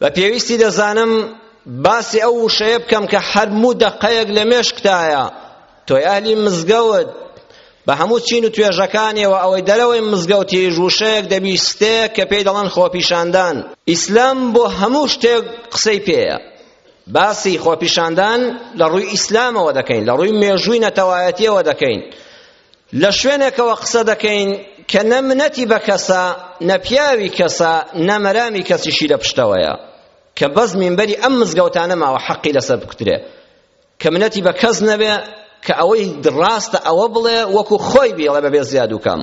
بە پێویستی دەزانم باسی ئەو وشەیە بکەم کە هەرموو دەقەیەک لە مێشکتایە تۆی ئەهلی مزگەوت بە هەموو چین و توێژەکانیەوە ئەوەی دەرەوەی مزگەوتیش وشەیەک دەبیستێ کە پێی دەڵێن خۆپیشاندان ئیسلام بۆ هەموو شتێک قسەی پێیە باسی خۆپیشاندان لە ڕووی ئیسلامەوە دەکەین لە ڕووی مێژووی نەتەوایەتیەوە دەکەین لە شوێنێکەوە قسە دەکەین کە نە منەتی بە کەسە نە پیاوی کەسە نە مەرامی کەسیشی لە پشتەوەیە کە بەس مینبەری ئەم مزگەوتانە ماوە حەقی لەسەر بکوترێ کە منەتی بە کەس نەبێ کە ئەوەی ڕاستە ئەوە بڵێ وەکو خۆی بێڵێ بەبێ زیاد و کەم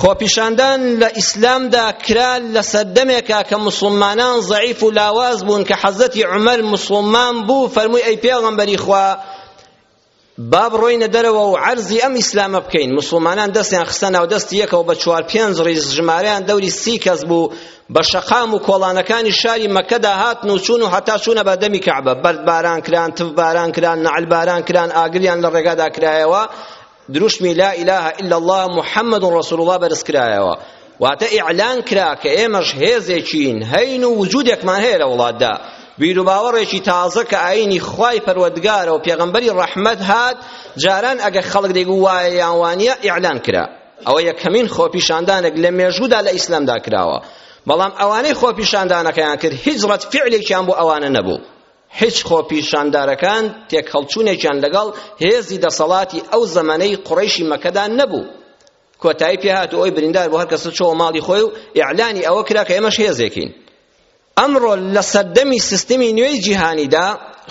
خۆپیشاندان لە ئیسلامدا کرا لە سەردەمێکا کە مسلمانان ضعیف و لاواز بوون کە حەزەتی عومەر مسلمان بوو فەرمووی ئەی پێغەمبەری خوا با بڕۆینە دەرەوە و عەرزی ئەم ئیسلامە بکەین مسلمانان دەستیان خستە ناو دەستی یەکەوە بە چوار پێنج ڕیز ژمارەیان دەوری سی کەس بوو بە شەقام و کۆڵانەکانی شاری مەکەدا هاتن و چوون و هەتا چوونە بە دەمی کەعبە بەرد باران کران تف باران کران نەعل باران کران ئاگریان لە ڕێگادا کرایەوە دروشمی لا ئیلاهە ئیلا اللە محەممەد ڕەسوڵ اللە بەرز کرایەوە واتە ئیعلان کرا کە ئێمەش هێزێکین هەین و وجودێکمان هەیە لە وڵاتدا بیروباوەڕێکی تازە کە ئاینی خوای پەروەردگارە و پێغەمبەری ڕەحمەت هات جاران ئەگەر خەڵک دەیگو وایە یان وانە ئیعلان کرا ئەوە یەکەمین خۆپیشاندانێک لە مێژوودا لە ئیسلامدا کراوە بەڵام ئەوانەی خۆپیشاندانەکەیان کرد هیچ ڕەت فعلێکیان بۆ ئەوانە نەبوو هیچ خۆپیشاندارەکان تێکهەڵچوونێکیان لەگەڵ هێزی دەسەڵاتی ئەو زەمەنەی قڕیشی مەکەدا نەبوو کۆتایی پێ هات و ئەوی بریندار بوو هەر کەس چۆوە ماڵی خۆی و ئیعلانی ئەوە کرا کە ئێمەش هێزێکین ئەمڕۆ لە سەردەمی سیستمی نوێی جیهانیدا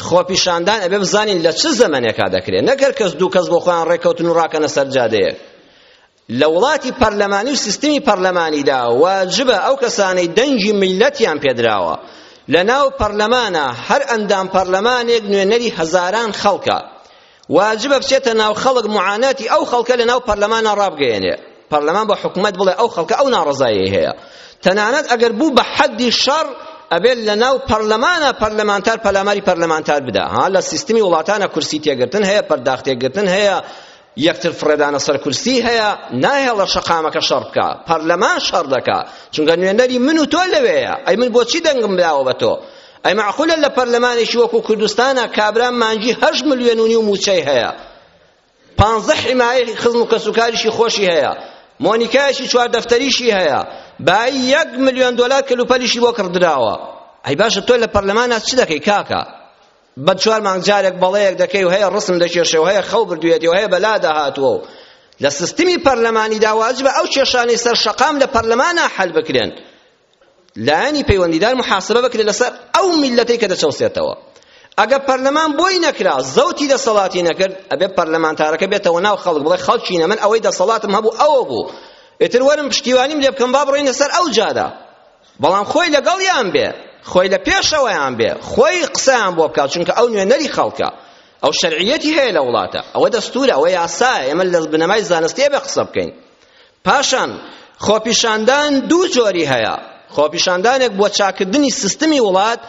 خۆپیشاندان ئەبێ بزانین لە چ زەمەنێکا دەکرێت نەکەر کەس دوو کەس بۆ خۆیان ڕێککەوتن و ڕاکەنە سەر جادەیەک لە وڵاتی پەرلەمانی و سیستمی پەرلەمانیدا واجبە ئەو کەسانەی دەنگی میلەتیان پێدراوە لە ناو پەرلەمانە هەر ئەندام پەرلەمانێک نوێنەری هەزاران خەڵکە واجبە بچێتە ناو خەڵک معاناتی ئەو خەڵکە لە ناو پەرلەمانە ڕابگەیەنێ پەرلەمان بە حکومەت بڵێ ئەو خەڵکە ئەو ناڕەزایی هەیە تەنانەت ئەگەر بوو بە حەدی شەڕ ئەبێت لە ناو پەرلەمانە پەرلەمانتار پەلاماری پەرلەمانتار بدا ها لە سیستمی وڵاتانە کورسی تێگرتن هەیە پەرداخ تێگرتن هەیە یەکتر فڕێدانە سەر کورسی هەیە ناهێڵە شەقامەکە شەڕ بکە پەرلەمان شەڕ دەکا چونکە نوێنەری من و تۆ لەوێیە ئەی من بۆچی دەنگم داوە بە تۆ ئەی معقولە لە پەرلەمانێکی وەکو کوردستانە کابرا مانگی هەشت ملیۆن و نیو مووچەی هەیە پانزە حمایەی خزم و کەسوکاریشی خۆشی هەیە مۆنیکایەکی چوار دەفتەریشی هەیە بای یەک ملیۆن دۆلار کەلوپەلیشی بۆ کڕدراوە ئەی باشە تۆ لە پەرلەمانە چ دەکەی کاکە بە چوار مانگ جارێک بەڵەیەک دەکەی و هەیە ڕسم دەکێشێ و هەیە خەو بردوێتی و هەیە بەلا داهاتووە و لە سیستمی پەرلەمانیدا واجبە ئەو کێشانەی سەر شەقام لە پەرلەمانە حەل بکرێن لایەنی پەیوەندیدار محاسبە بکرێت لەسەر ئەو میلەتەی کە دەچەوسێتەوە ئەگە پەرلەمان بۆی نەکرا زەوتی دەسەڵاتی نەکرد ئەبێ پەرلەمانتارەکە بێتەوە ناو خەڵک بڵێ خەڵکینە من ئەوەی دەسەڵاتم هەبوو ئەوە بوو ئێتر وەرم پشتیوانیم لێ بکەم با بڕۆینە سەر ئەو جادە بەڵام خۆی لەگەڵیان بێ خۆی لە پێشەوەیان بێ خۆی قسەیان بۆ بکات چونکە ئەو نوێنەری خەڵکە ئەو شەرعیەتی هەیە لە وڵاتە ئەوە دەستورە ئەوە یاسایە ئێمە لە بنەمای زانستیە بێ قسە بکەین پاشان خۆپیشاندان دوو جۆری هەیە خۆپیشاندانێک بۆ چاکردنی سیستمی وڵات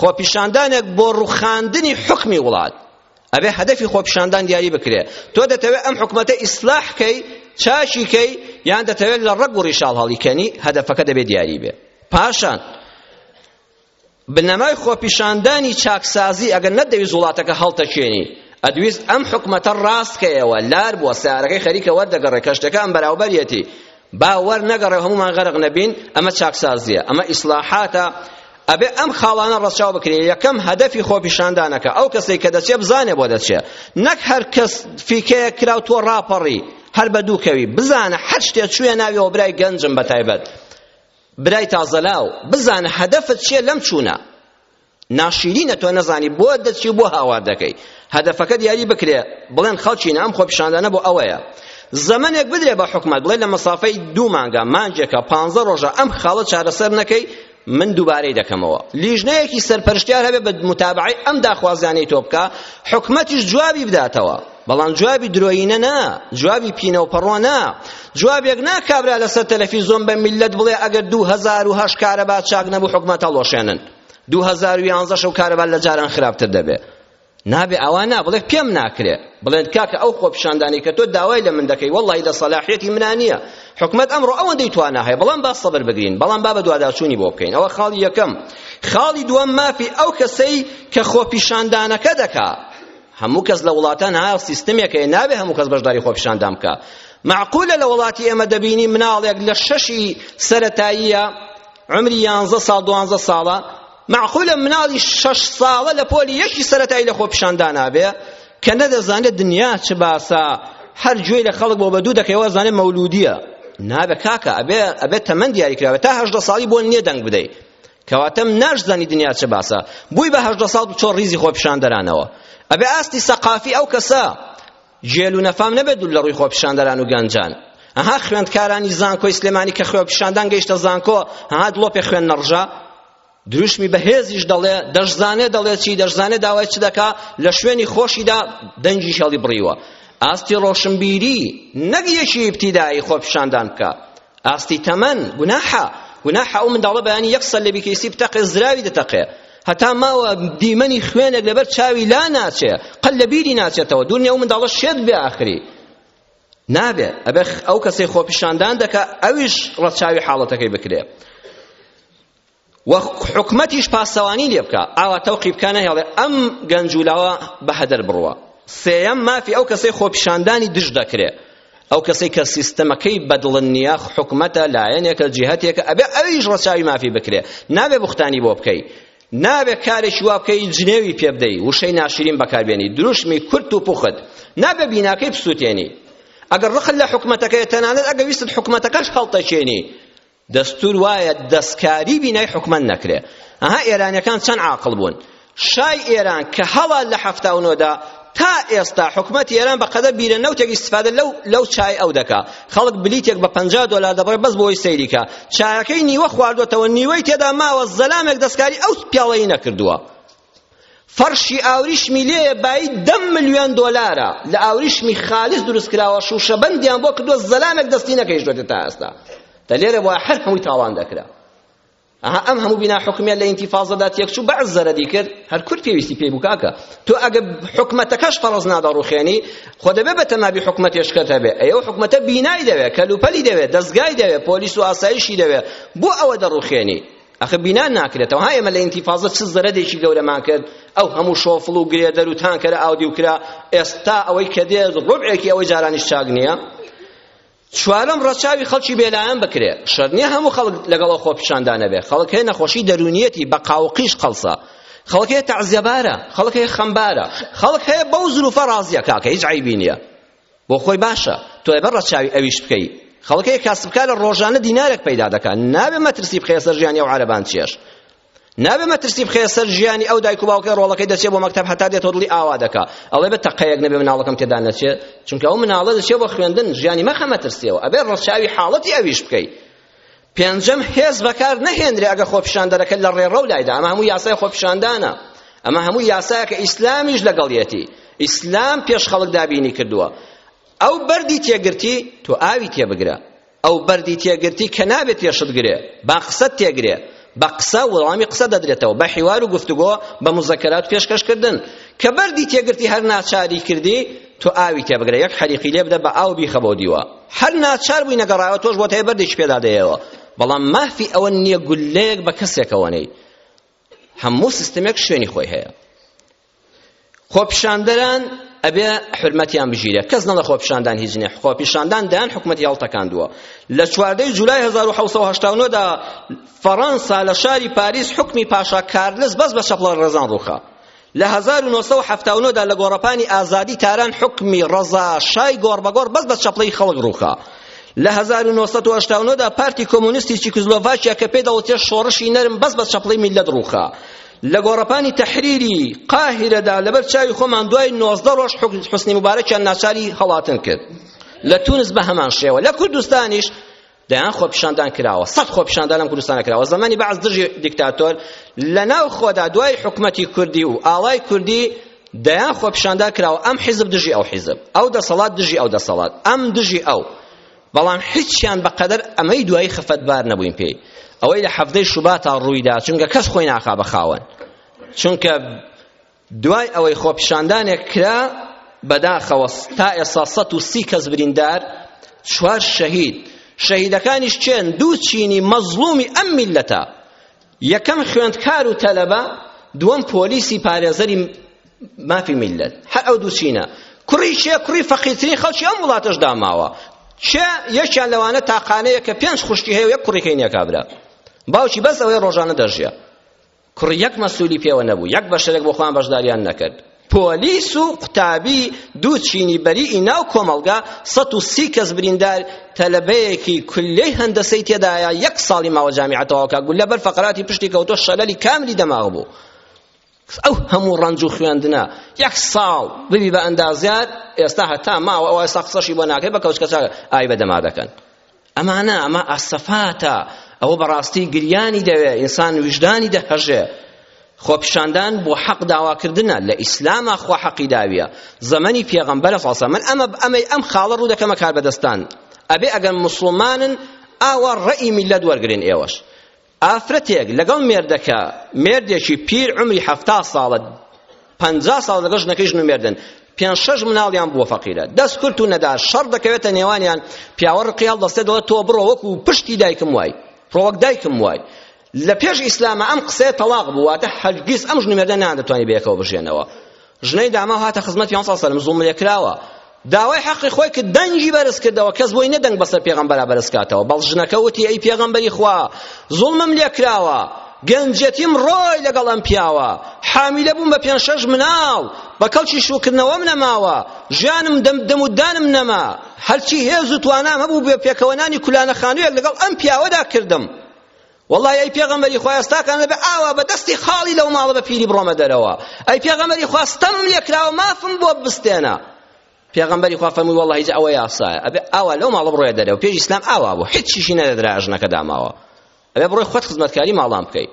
خۆپیشاندانێک بۆ ڕوخاندنی حکمی وڵات ئەبێ هەدەفی خۆپیشاندان دیاری بکرێ تۆ دەتەوێت ئەم حکومەتە ئیسلاح کەی چاشی کەی یان دەتەوێت لە ڕەگ و ڕیشاڵ هەڵیکەنی هەدەفەکە دەبێت دیاری بێ پاشان بنەمای خۆپیشاندانی چاکسازی ئەگەر نەتدەویست وڵاتەکە هەڵتەکێنی ئەدویست ئەم حکومەتە ڕاستکەیەوە لار بووە سارەکەی خەریکە وەردەگەڕێ کەشتەکان بەراوبەریەتی با وەرنەگەڕێ هەمومان غەرق نەبین ئەمە چاکسازیە ئەمە ئیسلاحاتە ئەبێ ئەم خاڵانە ڕەچاو بکرێ یەکەم هەدەفی خۆپیشاندانەکە ئەو کەسەی کە دەچێ بزانێ بۆ دەچێ نەک هەر کەس فیکەیە کراو تۆ ڕاپەڕی هەر بە دوو کەوی بزانە هەر شتێ چویە ناویەوە برای گەنجم بە تایبەت برای تازەلاو بزانە هەدەفت چیە لەم چوونە ناشیرینە تۆ نەزانی بۆ دەچی و بۆ هاوار دەکەی هەدەفەکە دیاری بکرێ بڵێن خەڵکینە ئەم خۆپیشاندانە بۆ ئەوەیە زەمەنێک بدرێ بە حکومەت بڵێ لە مەسافەی دوو مانگە مانجێکە پانزە ڕۆژە ئەم خاڵە چارەسەر نەکەی من دووبارەی دەکەمەوە لیژنەیەکی سەرپەرشتیار هەبێ بە متابعەی ئەم داخوازیانەی تۆ بکە حکومەتیش جوابی بداتەوە بەڵام جوابی درۆینە نا جوابی پینە و پەڕۆ نا جوابێک نا کابرا لەسەر تەلەفیزۆن بە میلەت بڵێ ئەگەر دوو هەزار و هەشت کارەبا چاک نەبوو حکومەت هەڵوەشێنن دوو هەزار و یانزە شەو کارەبا لە جاران خراپتر دەبێ نابێ ئەوە نا بڵێ پێم ناکرێ بڵێن کاکە ئەو خۆپیشاندانی کە تۆ داوای لە من دەکەی وەڵی لە سەلاحیەتی منە نییە حکومت ئەمڕۆ ئەوەندەی توانا هەیە بەڵام با سەبر بگرین بەڵام با بە دواداچوونی بۆ بکەین ئەوە خاڵی یەکەم خاڵی دووەم مافی ئەو کەسەی کە خۆپیشاندانەکە دەکا هەموو کەس لە وڵاتان ها سیستمێک هەیە نابێ هەموو کەس بەشداری خۆپیشاندان بکا معقولە لە وڵاتی ئێمە دەبینی مناڵێک لە شەشی سەرەتاییە عمری یانزە ساڵ دوانزە ساڵە معقولە مناڵی شەش ساڵە لە پۆلی یەکی سەرەتایی لە خۆپیشاندا نابێ کە نەدەزانێت دنیا چ باسە هەر گوێی لە خەڵک بۆ بە دوو دەکەی وازانێ مەولودیە نابێ کاکە ئەبێ ئەبێ تەمەن دیاریکراوێت تا هەژدە ساڵی بۆ نییە دەنگ بدەیت کەواتە ناشزانی دنیا چ باسە بووی بە هەژدە ساڵ بچۆ ڕیزی خۆپیشاندەرانەوە ئەبێ ئاستی سەقافی ئەو کەسە جێل و نەفام نەبێت دوور لە ڕووی خۆپیشاندەران و گەنجان ئەها خوێندکارانی زانکۆی سلێمانی کە خۆپیشاندان گەیشتە زانکۆ ئەها دڵۆپێ خوێن نەڕژا دروشمی بەهێزیش دەڵێ دەشزانێ دەڵێ چی دەشزانێ داوای چ دەکا لە شوێنی خۆشیدا دەنگی شەڵی بڕیوە ئاستی ڕۆشنبیری نەک یەکی ئیبتیدایی خۆپیشاندان بکە ئاستی تەمەن گوناحە گوناحە ئەو منداڵە بەیانی یەک سەر لە بیکەیسی بتەقێ زراوی دەتەقێ هەتا ماوە دیمەنی خوێنێک لەبەر چاوی لا ناچێ قەل لە بیری ناچێتەوە دونیا ئەو منداڵە شێت بێ ئاخری نابێ ئەبێ ئەو کەسەی خۆپیشاندان دەکا ئەویش ڕەچاوی حاڵەتەکەی بکرێ و حکومەتیش پاسەوانی لێ بکا ئاوا تەوقی بکا نەهێڵێ ئەم گەنج و لاوە بە هەدەر بڕوا سێیەم مافی ئەو کەسەی خۆپیشاندانی دژ دەکرێ ئەو کەسەی کە سیستەمەکەی بەدڵن نییە حکومەتە لایەنێکە جیهەتێکە ئەبێ ئەویش ڕەچاوی مافی بکرێ نابێ بوختانی بۆ بکەی نابێ کارێکی وا بکەی جنێوی پێ بدەی وشەی ناشرین بەکاربێنی دروشمی کورت و پوخت نابێ بیناکەی بسووتێنی ئەگەر ڕقت لە حکومەتەکەی تەنانەت ئەگەر ویستت حکومەتەکەش هەڵتەچێنی دەستور وایە دەستکاری بینای حکومەت نەکرێ ئەها ئێرانیەکان چەند عاقڵ بوون شای ئێران کە هەڵا لە حەفتا و نۆدا تا ئێستا حکومەتی ئێران بە قەدە بیرە نەوتێک استفادە لەو لەو چای ئەو دەکا خەڵک بلیتێک بە 50 دلار دەبڕێ بەس بۆی سەیریکە چایەکەی نیوە خواردوەتەوە نیوەی تێدا ماوە زەلامێک دەستکاری ئەو پیاڵەی نەکردووە فەرشی ئاوریشمی لێیە بایی دە ملیۆن دۆلارە لە ئاوریشمی خالص دروست کراوە شوشەبەندیان بۆ کردووە زەلامێک دەستی نەکەیشتووەتە تا ئێستا دە لێرە بۆ هەر هەمووی تاڵان دەکرا ئەها ئەم هەموو بینا حکومیە لە ئینتیفازەدا تێکچوو بەعز زەرەدی کرد هەر کورد پێویستی پێی بوو کاکە تۆ ئەگە حکومەتەکەش فەڕز نادەڕوخێنی خۆ دەبێ بە تەنابی حکومەتێشکەت هەبێ ئەو حکومەتە بینای دەوێ کەلوپەلی دەوێ دەستگای دەوێ پۆلیس و ئاسایشی دەوێ بۆ ئەوە دەڕوخێنی ئەخە بینا ناکرێتەوە ها ئێمە لە ئینتیفازە چ زەرەدێکی گەورەمان کرد ئەو هەموو شۆفڵ و گرێدەر و تانکەرە ئاودیو کرا ئێستا ئەوەی کە دێت ڕبعێکی ئەوەی جارانیش چاک نییە چوارم ڕەچاوی خەڵکی بێلایەن بکرێ شەر نییە هەموو خەڵک لەگەڵ خۆ پیشاندا نەبێ خەڵک هەیە نەخۆشی دەروونیەتی بە قاوقیش قەڵسە خەڵک هەیە تەعزیەبارە خەڵک هەیە خەمبارە خەڵک هەیە بەو زروفە ڕازیە کاکە هیچ عیبی نییە بۆ خۆی باشە تۆ ئێبە ڕەچاوی ئەویش بکەی خەڵک هەیە کاسبکارە ڕۆژانە دینارێک پەیدا دەکات نابێ مەترسی بخەیە سەر ژیانی ئەو عەرەبان چێش نابێ مەترسی بخەیە سەر ژیانی ئەو دایک و باوکەی ڕۆڵەکەی دەچێت بۆ مەکتەب هەتا دێتەوە دڵی ئاوا دەکا ئەڵێ بە تەقەیەک نەبێ مناڵەکەم تێدا نەچێت چونکە ئەو مناڵە دەچێت بۆ خوێندن ژیانی مەخە مەترسیەوە ئەبێ ڕەچاوی حاڵەتی ئەویش بکەیت پێنجەم هێز بەکار نەهێنرێ ئەگە خۆپیشاندەرەکە لە ڕێڕەو لایدا ئەمە هەموو یاسای خۆپیشاندانە ئەمە هەموو یاسایەکە ئیسلامیش لەگەڵیەتی ئیسلام پێش خەڵک دابینی کردووە ئەو بەردی تێگرتی تۆ ئاوی تێبگرە ئەو بەردی تێگرتی کە نابێت پێشت گرێ با قسەت تێگرێ بە قسە وەڵامی قسە دەدرێتەوە بە حیوار و گفتوگۆ بە مزەکەرات پێشکەشکردن کە بەردی تێگرتی هەر ناچاری کردی تۆ ئاوی تێ بگرە یەک حەریقی لێ بدە بە ئاو بیخە بۆ دیوە هەر ناچار بووی نەگەڕایەوە تۆش بۆت هەیە بەردێکی پێدا دەیەوە بەڵام مافی ئەوە نییە گولەیەک بە کەسێکەوە نەی هەموو سیستمێک شوێنی خۆی هەیە خۆپیشاندەران ئەبێ حرمەتیان بگیرێت کەس نەڵە خۆپیشاندان هیچ نیە خۆپیشاندان دەیان حکومەتی هەڵتەکاندووە لە چواردەی جولای 1970 دا فەڕەنسا لە شاری پاریس حکمی پاشا کارلس بەس بە چەپڵە ڕێزان ڕووخا لە هەزار و نۆ سەد و حەفتا و نۆ دا لە گۆڕەپانی ئازادی تاران حوکمی ڕەزا شای گۆڕبەگۆڕ بەس بە چەپڵەی خەڵک ڕووخا لە هەزار و نۆ سەد و هەشتا و نۆ دا پارتی کۆمۆنیستی چیکسلۆڤاکیا کە پێی دەوترێت شۆڕشی نەرم بەس بە چەپڵەی میللەت ڕووخا لە گۆڕەپانی تەحریری قاهیرەدا لەبەر چاوی خۆمان دوای نۆزدە ڕۆژ حوسنی مبارەکیان ناچاری هەڵاتن کرد لە تونس بە هەمان شێوە لە کوردستانیش دەیان خۆپیشاندان کراوە سەد خۆپیشاندان لەم کوردستانە کراوە زەمانی بەعس دژی دیکتاتۆر لەناو خۆدا دوای حکومەتی کوردی و ئاڵای کوردی دەیان خۆپیشاندان کراوە ئەم حیزب دژی ئەو حیزب ئەو دەسەڵات دژی ئەو دەسەڵات ئەم دژی ئەو بەڵام هیچیان بەقەدەر ئەمەی دوایی خەفەتبار نەبووین پێی ئەوەی لە حەفتەی شوباتا ڕوویدا چونکە کەس خۆی ناخا بە خاوەن چونکە دوای ئەوەی خۆپیشاندانێک کرا بەداخەوە تا ئێستا سەد و سی کەس بریندار چوار شەهید شەهیدەکانیش چێن دوو چینی مەزڵومی ئەم میلەتە یەکەم خوێندکار و تەلەبە دووەم پۆلیسی پارێزەری مافی میلەت هەر ئەو دوو چینە کوڕی شێ کوڕی فەقیرترین خەڵکی ئەم وڵاتەش داماوە چێ یەکیان لەوانە تاقانەیە کە پێنج خوشکی هەیە و یەک کوڕیکەی نییە کابرا باوکی بەس ئەوەی ڕۆژانە دەژیا کوڕی یەک مەسولی پێوە نەبوو یەک بەشەرێک بۆ خۆیان بەشداریان نەکرد پۆلیس و قوتابی دوو چینی بەریئی ناو کۆمەڵگە سەد و سی کەس بریندار تەلەبەیەکی کلەی هەندەسەی تێدایە یەک ساڵی ماوە جامیعە تەواوکە گوللە بەر فەقراتی پشتی کەوتۆ شەلەلی کاملی دەماغ بوو ئەو هەموو ڕەنج و خوێندنە یەک ساڵ ببی بە ئەندازیار ئێستا هەتا ماوە ئەو ئێستا قسەشی بۆ ناکرێت بە کەوچکەچاک ئای بە دەما دەکەن ئەمانە ئەمە ئەسەفاتە ئەوە بەڕاستی گریانی دەوێ ئینسان ویژدانی دەهەژێ خۆپیشاندان بۆ حەق داواکردنە لە ئیسلامە خوا حەقی داویە زەمەنی پێغەمبەرە ساسە من ئەمە ئەمەی ئەم خاڵە ڕوو دەکەمە کاربەدەستان ئەبێ ئەگەر مسلمانن ئاوا ڕەئی میلەت وەرگرن ئێوەش ئافرەتێک لەگەڵ مێردەکە مێردێکی پیر عمری حەفتا ساڵە پەنجا ساڵ لەگەڵ ژنەکەی ژن و مێردن پێنج شەش مناڵیان بووە فەقیرە دەست کورت و نەدار شەڕ دەکەوێتە نێوانیان پیاوە ڕقی هەڵدەستێت دەڵێت تۆ بڕۆ وەکو پشتی دایکم وای ڕۆ وەک دایکم وای لە پێش ئیسلامە ئەم قسەیە تەڵاق بوو واتە هەرگیز ئەم ژن و مێردە ناندەتوانی بەیەکەوە بژێنەوە ژنەی داماو هاتە خزمەت پیان سا سەلم زوڵم لێ کراوە داوای حەقی خۆی کرد دەنگی بەرز کردەوە کەس بۆی نەدەنگ بەسەر پێغەمبەرا بەرز کاتەوە بەڵ ژنەکە وتی ئەی پێغەمبەری خوا زوڵمم لێ کراوە گەنجەتیم ڕۆی لەگەڵ ئەم پیاوە حامیلە بووم بە پێنج شەش مناڵ بە کەڵکی شوکردنەوەم نەماوە ژیانم دەم دەم و دانم نەما هەرچی هێز و توانام هەبوو بێ پێکەوەنانی کولانە خانوویەک لەگەڵ ئەم پیاوەدا کردم وەڵڵا ئەی پێغەمبەری خوا ئێستاکان لەبێ ئاوا بە دەستی خاڵی لەو ماڵە بە پیری بڕۆمە دەرەوە ئەی پێغەمبەری خوا ستەمم لێ کراوە مافم بۆ بستێنە پێغەمبەری خوا فەرمووی وەڵڵا هیچ ئەوە یاسایە ئەبێ ئاوا لەو ماڵە بڕۆیە دەرەوە پێش ئیسلام ئاوا بوو هیچ چیشی نەدەدرا ژنەکە داماوە ئەبێ بڕۆی خۆت خزمەتکاری ماڵان بکەیت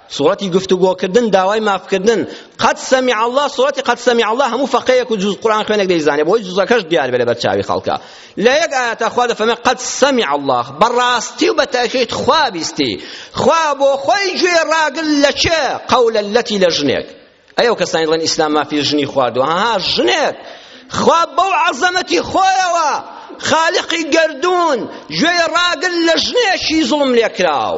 سورەتی گفتوگۆکردن داوای مافکردن قد سمع الله سورەتی قد سمع الله هەموو فەقێیەک و جوز قورآن خوێنێک دەیزانێ بۆی جوزەکەش دیار بێ لەبەر چاوی خەڵکە لە یەک ئاەتا خوا دەفەرمێ قد سمع الله بەڕاستی و بە تاکید خوا بیستی خوا بۆ خۆی گوێ ڕاگر لە چێ قەولە لەتی لە ژنێک ئەو کەسانی دڵێن ئیسلام مافی ژنی خواردووە ها ژنێک خوا بەو عەزەمەتی خۆیەوە خالقی گەردوون گوێ ڕاگر لە ژنێکی زوڵم لێکراو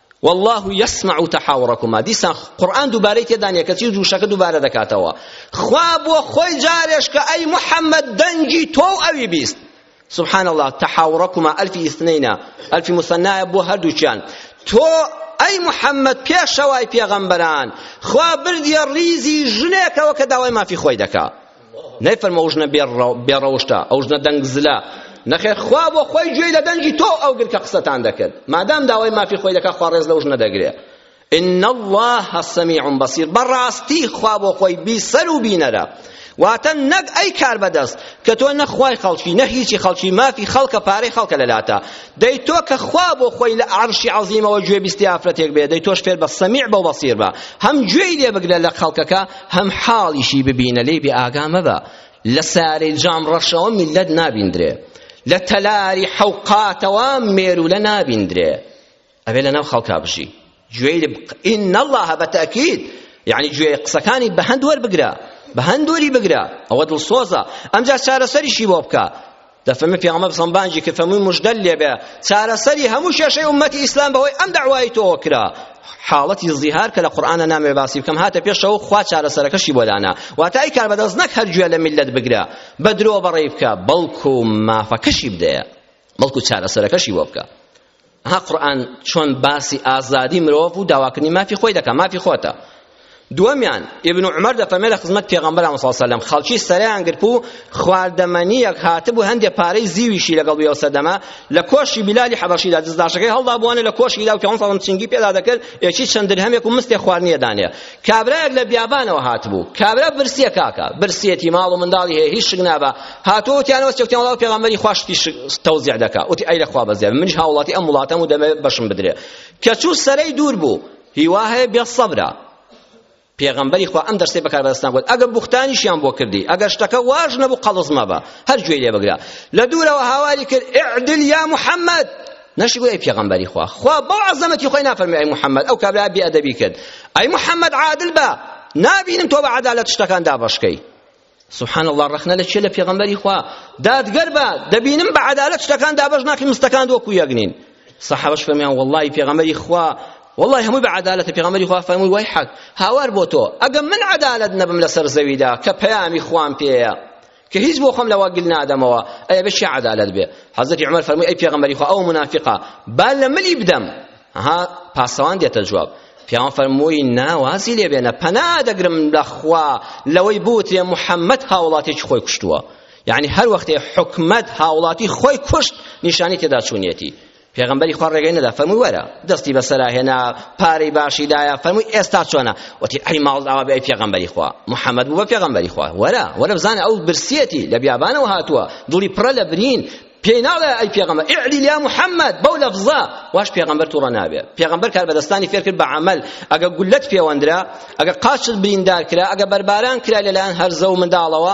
واللە یسمع تحاورکما دیسان قورئان دووبارەی تێدا نیە کەچی وشەکە دووبارە دەکاتەوە خوا بۆ خۆی جارێش کە ئەی محەممەد دەنگی تۆ و ئەوی بیست سبحان الله تحاورکما ئەلفی ئیسنینە ئەلفی مسەنایە بۆ هەردووکیان تۆ ئەی محەممەد پێشەوای پێغەمبەران خوا بردیە ڕیزی ژنێکەوە کە داوای مافی خۆی دەکا نەیفەرمە ئەو ژنە بێڕەوشتە ئەو ژنە دەنگ زلە نەخێر خوا بۆ خۆی گوێی لە دەنگی تۆ ئەو گرکە قسەتان دەکرد مادام داوای مافی خۆی دەکات خوا ڕێز لەو ژنە دەگرێ إن الله سميع بصير بەڕاستی خوا بۆ خۆی بیسەر و بینەرە واتە نەک ئەی کار بەدەست کە تۆ نەخوای خەڵکی نە هیچی خەڵکی مافی خەڵکە پارەی خەڵکە لەلاتە دەی تۆ کە خوا بۆ خۆی لە عەرشی عەزیمەوە گوێ بیستی ئافرەتێک بێ دەی تۆش فێر بە سەمیع بە بەسیر بە هەم گوێی لێ بگرە لە خەڵکەکە هەم حاڵیشی ببینە لێی بێ ئاگا مەبە لە سارەی جام ڕەشەوە میللەت نابیندرێ لە تەلاری حەوقاتەوە مێرولە نابیندرێ ئەبێ لەناو خەڵکا بژی گوێی ئین الله بە تەکید یعنی گوێ قسەکانی بە هەند وەربگرە بە هەندوری بگرە ئەوە دڵسۆزە ئەمجا چارەسەریشی بۆ بکە دەفەرمێ پێغەمبەر سەڵ بانگی کرد فەرمووی مژدەت لێبێ چارەسەری هەموو کێشەی ئوممەتی ئیسلام بەهۆی ئەم دەعوای تۆوە کرا حاڵەتی زیهار کە لە قورئانە نامەوێ باسی بکەم هاتە پێشەوە خوا چارەسەرەکەشی بۆ دانا واتە ئەی کار بەدەست نەک هەر گوێ لە میللەت بگرە بە درۆ بەڕێی بکە بەڵکو مافەکەشی بدەیە بەڵکو چارەسەرەکەشی بۆ بکە ها قورئان چۆن باسی ئازادی مرۆڤ و داواکردنی مافی خۆی دەکات مافی خۆتە دووەمیان ئیبن عومەر دەفەرمێ لە خزمەت پێغەمبەرەوە صلی سەلەم خەڵکی سەرەیان گرت و خواردەمەنیەک هاتبوو هەندێک پارەی زیویشی لەگەڵ بووی ئەو سەردەمە لە کۆشی بلالی حەبەشیدا دزداشەکەی هەڵدا بووانێ لە کۆشیدا و پێغەمبەر صلی چنگی پێدا دەکرد ئێکی چەند درهەمێک و مستێک خواردنیە دانێ کابرایەک لە بیابانەوە هاتبوو کابرا برسیە کاکە برسیەتی ماڵ و منداڵی هەیە هیچ شک نابا هاتووە وتیانەوە چەوتیان وڵاو پێغەمبەری خوا شتی تەوزیع دەکا وتی ئەی لە خوا بەزیاب منش هاوڵاتی ئەم وڵاتەم و دەمەوێت بەشم بدرێ کە چوو سەرەی دوور بوو هیوا هەیە بێ سەبرە پێغەمبەری خوا ئەم دەرسەی بەکار بەدەستان گوت ئەگەر بوختانیشیان بۆ کردی ئەگەر شتەکە واژ نەبوو قەڵز مەبە هەر گوێی لێ بگرە لە دوورەوە هاواری کرد اعدل یا محمد نەشی گوت ئەی پێغەمبەری خوا خوا بەو عەزەمەتی خۆی نافەرموێ ئەی محەممەد ئەو کابرا بێئەدەبی کرد ئەی محەممەد عادل بە نابینم تۆ بە عەدالەت شتەکان دابەشکەی سبحان الله رخنە لە چێ لە پێغەمبەری خوا دادگەر بە دەبینم بە عەدالەت شتەکان دابەش ناکەی مستەکان وەکو یەک نین سەحابەش فەرمیان واللهی پێغەمبەری خوا والله هەمووی بە عەدالەتە پێغەمبەری خوا فەرمووی وای حەق هاوار بۆ تۆ ئەگەر من عەدالەت نەبم لەسەر زەویدا کە پەیامی خوام پێیە کە هیچ بۆ خۆم لەوە گل نادەمەوە ئەیە بە چی عەدالەت بێ حەزرەتی عومەر فەرمووی ئەی پێغەمبەری خوا ئەو منافقە با لە ملی بدەم ها پاسەوان دێتە جواب پیاوان فەرمووی ناوازی لێ بێنە پەنا دەگرم لە خوا لەوەی بوترێ محەممەد هاوڵاتێکی خۆی کوشتووە یعنی هەر وەختێ حکومەت هاوڵاتی خۆی کوشت نیشانی تێدا چوونیەتی پێغەمبەری خوا ڕێگەی نەدا فەرمووی وەرە دەستی بەسەرا هێنا پارەی باشی دایە فەرمووی ئێستا چۆنە وتی ئەی ماڵ داوا بێ پێغەمبەری خوا محەممەد بوو بە پێغەمبەری خوا وەرە وەرە بزانە ئەو برسیەتی لە بیابانەوە هاتووە دڵی پڕە لە برین پێی ناڵێ ئەی پێغەمبەر ئیعلی لیا محەممەد بەو لەفزە واش پێغەمبەر توڕە نابێ پێغەمبەر کار بەدەستانی فێر کرد بە عمل ئەگە گولەت پێوەندرا ئەگە قاچت بریندار کرا ئەگە بەرباران کرا لەلایەن هەرزە و منداڵەوە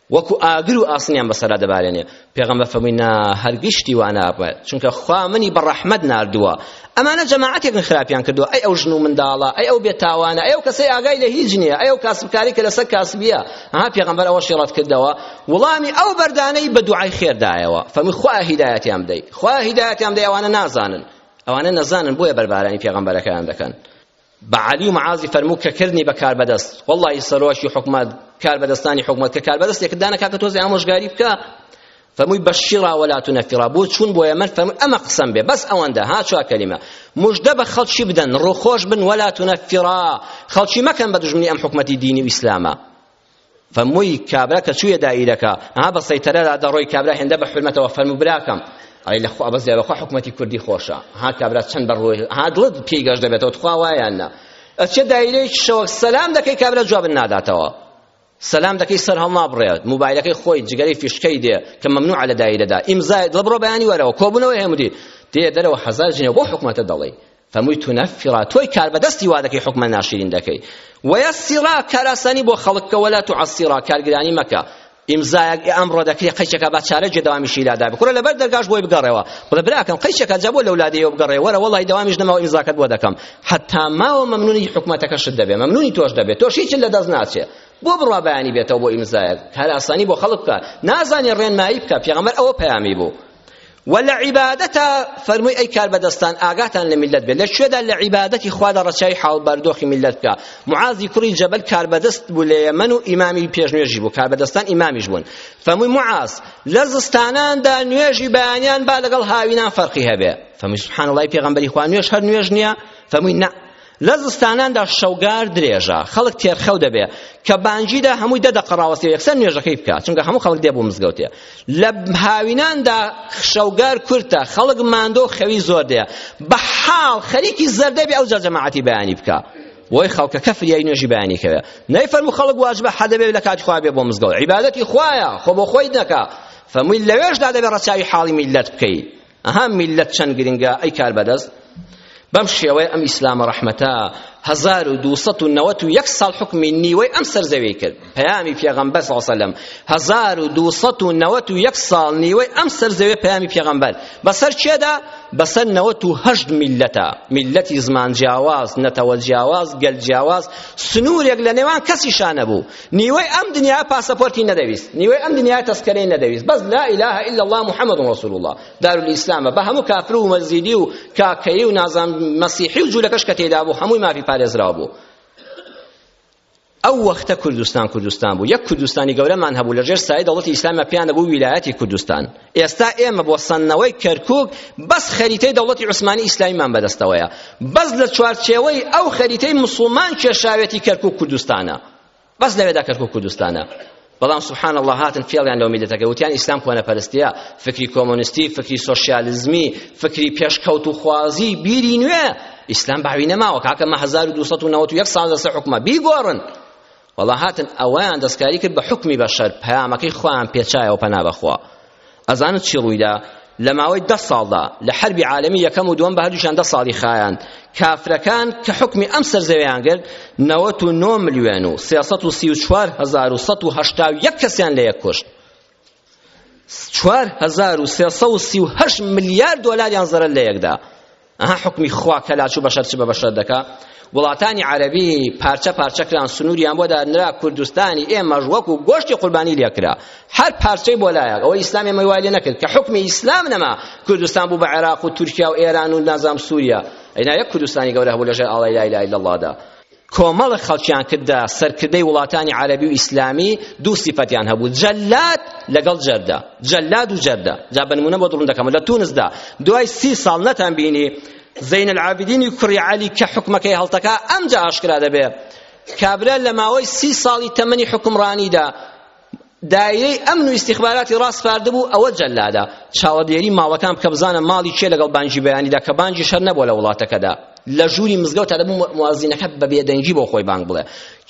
وەکو ئاگر و ئاسنیان بەسەرا دەبارێنێ پێغەمبەر فەرمووی نا هەرگیز شتی وا نابێت چونکە خوا منی بە ڕەحمەت ناردووە ئەمانە جەماعەتێکن خراپیان کردووە ئەی ئەو ژن و منداڵە ئەی ئەو بێتاوانە ئەی ئەو کەسەی ئاگای لە هیچ نییە ئەی ئەو کاسبکاری کە لەسەر کاسبیە ها پێغەمبەر ئەوە شێڵەت کردەوە وڵامی ئەو بەردانەی بە دوعای خێردایەوە فەرمووی خوا هیدایەتیان بدەی خوا هیدایەتیان بدەی ئەوانە نازانن ئەوانە نەزانن بۆیە بەربارانی پێغەمبەرەکەیان دەکەن بە عەلی و معازی فەرموو کە کردنی بە کاربەدەست وەڵڵاهی سەرۆکی حکومەت کاربەدەستانی حکومەت کە کاربەدەستێکت دانە کاکە تۆزێ ئامۆژگاری بکە فەرمووی بەشیڕا وەلا تونەفیڕا بۆ چوون بۆ یەمەن فەرمووی ئەمە قسەم بێ بەس ئەوەندە ها چوار کەلیمە مژدە بە خەڵکی بدەن ڕووخۆش بن وەلا تونەفیڕا خەڵکی مەکەن بە دوژمنی ئەم حکومەتی دینی و ئیسلامە فەرمووی کابرا کە چوویە دایرەکە ئەها بە سەیتەرەدا دەڕۆی کابرا هێندە بە حورمەتەوە فەرموو براکەم ئەی لە خوا بەس لەخوا حکومەتی کوردی خۆشە ها کابرا چەند بە ڕووی ها دڵت پێی گەش دەبێتەوە تخوا وایان نا ئەچێ دایرەیەکی شەوەک سەلام دەکەی کابرا جواب ناداتەوە سلام دەکەی سەر هەڵنابڕێت موبایلەکەی خۆی جگەری فیشکەی دێ کە ممنوع لە دایرەدا ئیمزای دڵ بڕۆ بەیانی وەرەوە کۆبوونەوە هێمدی تێ دەرەوە حەزار جنێ بۆ حکومەتە دەڵێ فەرمووی تونفرا تۆی کاربەدەستی وا دەکەی حوکمە ناشرین دەکەی وەیەسیرا کاراسانی بۆ خەڵک کە وەلا تعسیرا کارگرانی مەکە ئیمزایەک ئەمڕۆ دەکرێ قەیچەکە با چارە جێ دەوامی شیلا دابێ کوڕە لەبەر دەرگاش بۆی بگەڕێەوە بڵێ براکەم قەیچەکە جا بۆ لەولادەیەوە بگەڕێ وەرە وەڵی دەوامیش نەماوە ئیمزاکەت بۆ دەکەم حتا ماوە مەمنونی حکومەتەکەشت دەبێ مەمنونی تۆش دەبێت تۆش هیچ لە دەست ناچێ بۆ بڕوا بەیانی بێتەوە بۆ ئیمزایەک هەر ئاسانی بۆ خەڵک بکە نازانێ ڕێنمایی بکە پێغەمبەر ئەوە پەیامی بوو و لە عیبادەتا فەرمووی ئەی کاربەدەستان ئاگاتان لە میللەت بێت لە کوێدا لە عیبادەتی خوادا ڕەچاوی حاڵ باردۆخی میللەت بکا معازی کوڕی جەبەل کاربەدەست بوو لە یەمەن و ئیمامی پێشنوێژی بوو کاربەدەستان ئیمامیش بوون فەرمووی معاز لە زستاناندا نوێژی بەیانیان با لەگەڵ هاوینان فەرقی هەبێ فەرمووی سبحان اللەی پێغەمبەری خوا نوێژ هەر نوێژ نییە فەرمووی نە لە زستاناندا شەوگار درێژە خەڵک تێرخەو دەبێ کە بانگیدا هەمووی دە دەقە ڕاوەستی و یەکسەر نوێژەکەی بکات چونکە هەموو خەڵک دێ بۆ مزگەوتێ لە هاویناندا شەوگار کورتە خەڵک ماندۆ خەوی زۆر دێ بە حاڵ خەریکی زەردەبی ئەو جەماعەتی بەیانی بکە بۆی خەڵکە کە فریای نوێژی بەیانی کەوێ نەیفەرموو خەڵک واجبە حەدەبێ لە کاتی خوا بێ بۆ مزگەوت عیبادەتی خوایە خۆ بۆ خۆی نەکا فەرمووی لەوێشدا دەبێ ڕەچاوی حاڵی میلەت بکەیت ئەها میللەت چەند گرنگە ئەی کاربەدەست بەم شێوەیە ئەم ئیسلامە ڕەحمەتە هەزار و دووسەد و نەوەت و یەک ساڵ حکمی نیوەی ئەم سەر زەوی کرد پەیامی پێغەمبەر صلی الله علیه وسلم هەزار و دووسەد و نەوەت و یەک ساڵ نیوەی ئەم سەر زەوی پەیامی پێغەمبەر بەسەر کێدا بەسەر نەوەت و هەشت میللەتە میللەتی زمان جیاواز نەتەوە جیاواز گەل جیاواز سنوورێک لە نێوان کەسیشان نەبوو نیوەی ئەم دنیا پاسەپۆرتی نەدەویست نیوەی ئەم دنیا تەسکەرەی نەدەویست بەس لا اله الا الله محمد رسول الله دارالاسلامە بە هەموو کافر و مەزیدی و کاکەیی و نازان مەسیحی و جوولەکەش کە تێدا بوو هەمووی مافی پارێزراو بوو ئەو وەختە کوردستان کوردستان بوو یەک کوردستانی گەورەمان هەبوو لەژێر سای دەوڵەتی ئیسلامە پێیان دەبوو ویلایەتی کوردستان ئێستا ئێمە بۆ سەندنەوەی کەرکوک بەس خەریتەی دەوڵەتی عوسمانی ئیسلامیمان بەدەستەوەیە بەس لە چوارچێوەی ئەو خەریتەی مسوڵمان کێشاوێتی کەرکوک کوردستانە بەس لەوێدا کەرکوک کوردستانە بەڵام سبحان الله هاتن فێڵیان لەو میلەتەکە وتیان ئیسلام کۆنەپەرستیە فکری کۆمۆنیستی فکری سۆسیالیزمی فکری پێشکەوت و خوازی بیری نوێ ئیسلام باوی نەماوە کاکە مە 1291 ساڵ لەسە حکومە بیگۆڕن وەڵا هاتن ئەوەیان دەستکاری کرد بە حکمی بەشەر پەیامەکەی خۆیان پێچایەوە پەنا بەخوا ئەزانت چی ڕوویدا لە ماوەی دە ساڵدا لە حربی عالمی یەکەم و دووەم بە هەردووشان دە ساڵی خایاند کافرەکان کە حکمی ئەم سەرزەویان گرت نەوەت و نۆ ملیۆن و سێسەد و سی و چوار هەزار و سەد و هەشتا و یەک کەسیان لە یەک کوشت چوار هەزار و سێسەد و سی و هەشت ملیار دۆلاریان زەرەر لە یەکدا ئەها حکمی خوا کە لاچوو بەشەر چ بە بەشەر دەکا وڵاتانی عەرەبی پارچە پارچە کران سنووریان بۆ دانرا کوردستانی ئێمەش وەکو گۆشتی قوربانی لێ کرا هەر پارچەی بۆ لایە ئەوە ئیسلام ئێمە وای لێ نەکرد کە حکمی ئیسلام نەما کوردستان بوو بە عێراق و تورکیا و ئێران و نازام سووریا ئەینا یەک کوردستانی گەورە هەبوو لەژێر ئاڵای لا اله الا اللهدا کۆمەڵێک خەڵکیان کردە سەرکردەی وڵاتانی عەرەبی و ئیسلامی دوو سیفەتیان هەبوو جەلاد لەگەڵ جەردە جەلاد و جەردە جا بە نمونە بۆ دڵم دەکەمە لە تونسدا دوای سی ساڵ نەتان بینی زین العابدینی کوڕی عەلی کە حکومەکەی هەڵتەکا ئەمجا ئاشکرا دەبێ کابرا لە ماوەی سی ساڵی تەمەنی حکومڕانیدا دایرەی ئەمن و ئیستیخباراتی ڕاسپاردبوو ئەوە جەلادە چاوەدێری ماڵەکان بکە بزانە ماڵی کێ لەگەڵ بانگی بەیانیدا کە بانگی شەر نەبووە لە وڵاتەکەدا لە ژووری مزگەوت تا دەبوو موازینەکە بە بێدەنگی بۆ خۆی بانگ بڵێ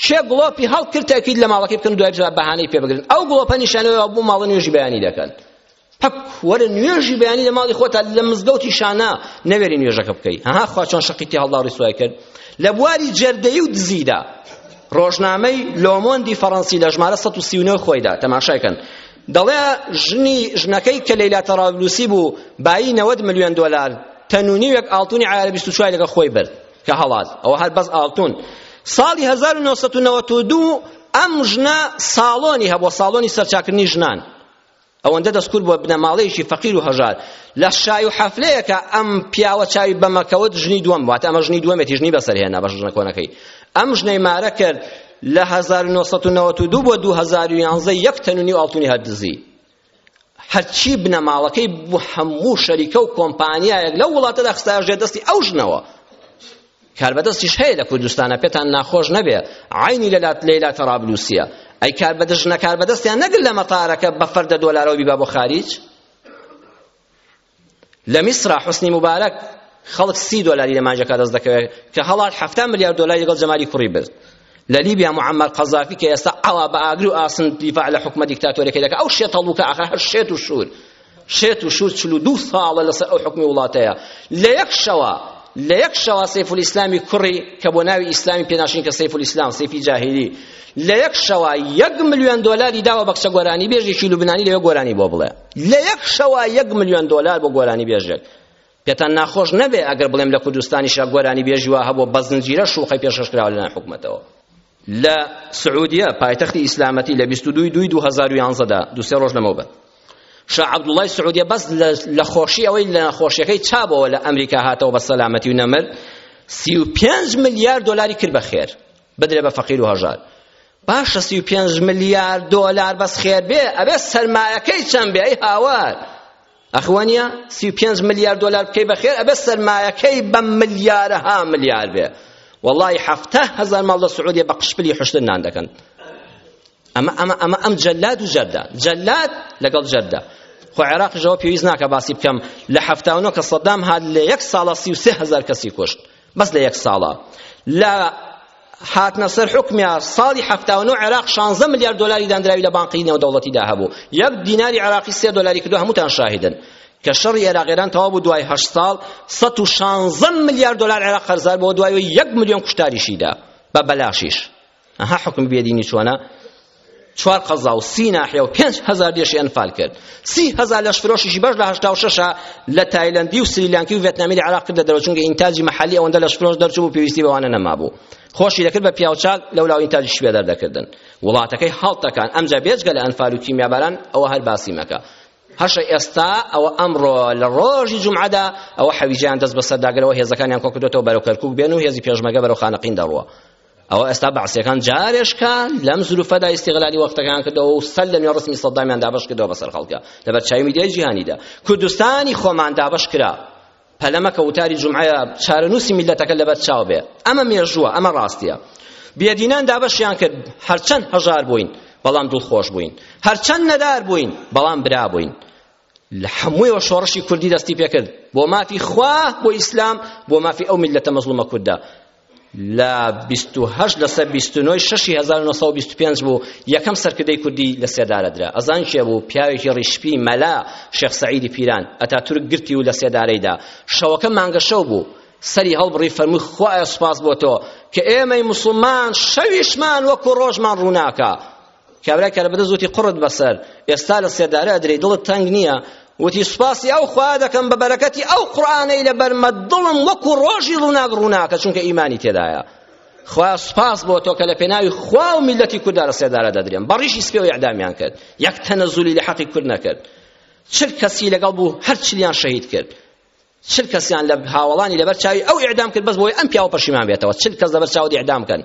کێ گڵۆپی هەڵکرد تاکید لە ماڵەکەی بکەن دوای بەهانەی پێ بگرن ئەو گڵۆپە نیشانەوە بۆ ماڵە نوێژی بەیانی دەکەن پەک وەرە نوێژی بەیانی لە ماڵی خۆتا لە مزگەوتی شانە نەوێری نوێژەکە بکەی هەها خوا چۆن شەقیتی هەڵدا ڕیسوای کرد لە بواری جەردەیی و دزیدا ڕۆژنامەی لۆمۆندی فەڕەنسی لە ژمارە 139 خۆیدا تەماشای کەن دەڵێ ژنی ژنەکەی کە لەیلا تەڕابلوسی بوو بایی 90 ملیۆن دۆلار تەنونیوێک ئاڵتونی عیارە 24 لەگە خۆی برد کە هەڵات ئەوە هەر بەس ئاڵتون ساڵی 1992 ئەم ژنە ساڵۆنی هەبووە ساڵۆنی سەرچاکردنی ژنان ئەوەندە دەستکورد بووە بنەماڵەیەکی فەقیر و هەژار لە شای و حەفلەیەکە ئەم پیاوە چاوی بەمەکەوت ژنی دووەم واتە ئەمە ژنی دووەمێتی ژنی بەسەرهێنا بە ژنە کۆنەکەی ئەم ژنەی مارە کرد لە 1992 بۆ 2011 یەک تەنونی و ئاڵتونی هەر دزی هەرچی بنەماڵەکەی بۆ هەموو شەریکە و کۆمپانیایەک لەو وڵاتەدا خستایە ژێر دەستی ئەو ژنەوە کاربەدەستیش هەیە لە کوردستانە پێتان ناخۆش نەبێ عینی لە لەیلا تەرابلوسیە ئەی کاربەدە ژنە کاربەدەستیان نەگر لە مەتارەکە بە فەردە دۆلارەوە بیبا بۆ خاریج لە میسر حسنی مبارک خەڵک سی دۆلاری لە مانجەکە دەست دەکەوێت کە هەڵات حەفتا ملیار دۆلاری لەگەڵ جەمالی کوڕی برد لە لیبیا معەمەر قەزافی کە ئێستا ئاوا بە ئاگر و ئاسن دیفاع لە حکومە دیکتاتۆرەکەی دەکات ئەو شێت هەڵوکە ئاخر هەر شێت و شور شێت و شور چل و دوو ساڵە لەسەر ئەو حکومی وڵاتەیە لە یەک شەوە لە یەک شەوە سەیف الاسلامی کوڕی کە بۆ ناوی ئیسلامی پێناشین کە سەیف الاسلام سەیفی جاهیلی لە یەک شەوە یەک ملیۆن دۆلاری داوە بەکچە گۆرانی بێژێکی لوبنانی لەوێ گۆرانی بۆ بڵێ لە یەک شەوە یەک ملیۆن دۆلار بۆ گۆرانی بێژێک پێتان ناخۆش نەبێ ئەگەر بڵێم لە کوردستانیشا گۆرانی بێژی وا هەبوو بە زنجیرە شوقەی پێشکەش کراوە لەلایەن حکومەتەوە لە سعودیە پایتەختی ئیسلامەتی لە 22 دوی 2011 دا دو سێ ڕۆژ لەمەوبە شا عەبدوڵای سعودیە بەس لە خۆشی ئەوەی لە خۆشیەکەی چابەوە لە ئەمریکا هاتەوە بە سەلامەتی و نەمر 35 ملیار دۆلاری کرد بە خێر بدرێ بە فەقیر و هەژار باشە 35 ملیار دۆلار بەس خێر بێ ئەبێ سەرمایەکەی چەند بێ ئەی هاوار ئەخوانیە سی و پێنج ملیار دۆلار بکەی بەخێر ئەبێ سەرمایەکەی بە ملیارەها ملیار بێ والله حەفتە هەزار ماڵ لە سعودیە بە قشپلی حشتر نان دەکەن ئەمە ئەمە ئەمە ئەم جەلاد و جەردە جەلاد لەگەڵ جەردە خۆ عێراق ژەوە پێویست ناکە باسی بکەم لە حەفتاونۆ کە سەدام هات لە یەک ساڵە سی و سێ هەزار کەسی کوشت بەس لە یەک ساڵە لە هاتنە سەر حکمیان ساڵی حەفتا و نۆ عێراق شانزە ملیار دۆلاری داندراوی لە بانقی نێودەوڵەتیدا هەبوو یەک دیناری عێراقی سێ دۆلاری کردو هەمووتان شاهدن کە شەڕی عێراق ئێران تەواو بوو دوای هەشت ساڵ سەد و شانزە ملیار دۆلار عێراق قەرزار بۆ دوای یەک ملیۆن کوشتاریشیدا بە بەلاشیش ئەها حکم بێدینی چۆنە چوار قەزا و سی ناحیە و پێنج هەزار دێشی ئەنفال کرد سی هەزار لەش فرۆشیشی بەش لە هەشتا و شەشە لە تایلەندی و سریلانکی و ڤێتنامی لە عێراق کردە دەرەوە چونکە ئینتاجی مەحەلی ئەوەندە لەش فرۆش دەرچوو بوو پێویستی بەوانە نەمابوو خۆشی دەکرد بە پیاوچاک لەولاو ئینتاجی شوێ دەردەکردن وڵاتەکەی هەڵتەکان ئەمجا بێجگە لە ئەنفال و کیمیاباران ئەوە هەر باسی مەکە هەشە ئێستا ئەوە ئەمڕۆ لە ڕۆژی جمعەدا ئەوە حەویجیان دەست بەسەرداگرەوە هێزەکانیان کۆکردێتەوە بەرەو کەرکک بێن و هێزی پێشمەگە بەرەو خانەقین دەڕوە ئەوە ئێستا بەعسیەکان جارێش کە لەم زروفەدا ئیستیغلالی وەختەکان کردەوە و سەر لەنوێ ڕسمی سەدامیان دابەش کردەوە بەسەر خەڵکە لە بەرچاوی میدیای جیهانیدا کوردستانی خۆمان دابەش کرا پەلەمەکە وتاری جمعەیە چارەنووسی میلەتەکە لەبەر چاو بێ ئەمە مێژووە ئەمە ڕاستیە بێدینان دابەشیان کرد هەرچەند هەژار بووین بەڵام دڵخۆش بووین هەرچەند نەدار بووین بەڵام برا بووین لە هەموویەوە شۆڕشی کوردی دەستی پێکرد بۆ مافی خوا بۆ ئیسلام بۆ مافی ئەو میلەتە مەزڵومە کوردە لە 28 لەسەر 29 1925 بوو یەکەم سەرکردەی کوردی لە سێدارە درا ئەزان کێ بوو پیاوێکی ڕیشپی مەلا شێخ سعیدی پیران ئەتا تورک گرتی و لە سێدارەیدا شەوەکە مانگە شەو بوو سەری هەڵبڕی فەرمووی خوایە سوپاس بۆ تۆ کە ئێمەی موسڵمان شەویشمان وەکو ڕۆژمان ڕووناکە کابرای کەرەبەدەز وتی قوڕت بەسەر ئێستا لە سێدارە ئەدرێی دڵت تەنگ نییە وتی سوپاسی ئەو خوا دەکەم بە بەرەکەتی ئەو قورئانەی لە بەرمە دڵم وەکو ڕۆژی ڕووناک ڕووناکە چونکە ئیمانی تێدایە خوا سوپاس بۆ تۆ کە لە پێناوی خوا و میلەتی کوردا لە سێدارە دەدرێن بە ڕیشی سپێ و ئیعدامیان کرد یەک تەنەزولی لە حەقی کورد نەکرد چل کەسی لەگەڵ بوو هەر چلیان شەهید کرد چل کەسیان لە هاوڵانی لەبەر چاوی ئەو ئیعدام کرد بەس بۆی ئەم پیاوە پەشیمان بێتەوە چل کەس لەبەر چاوت ئیعدام کەن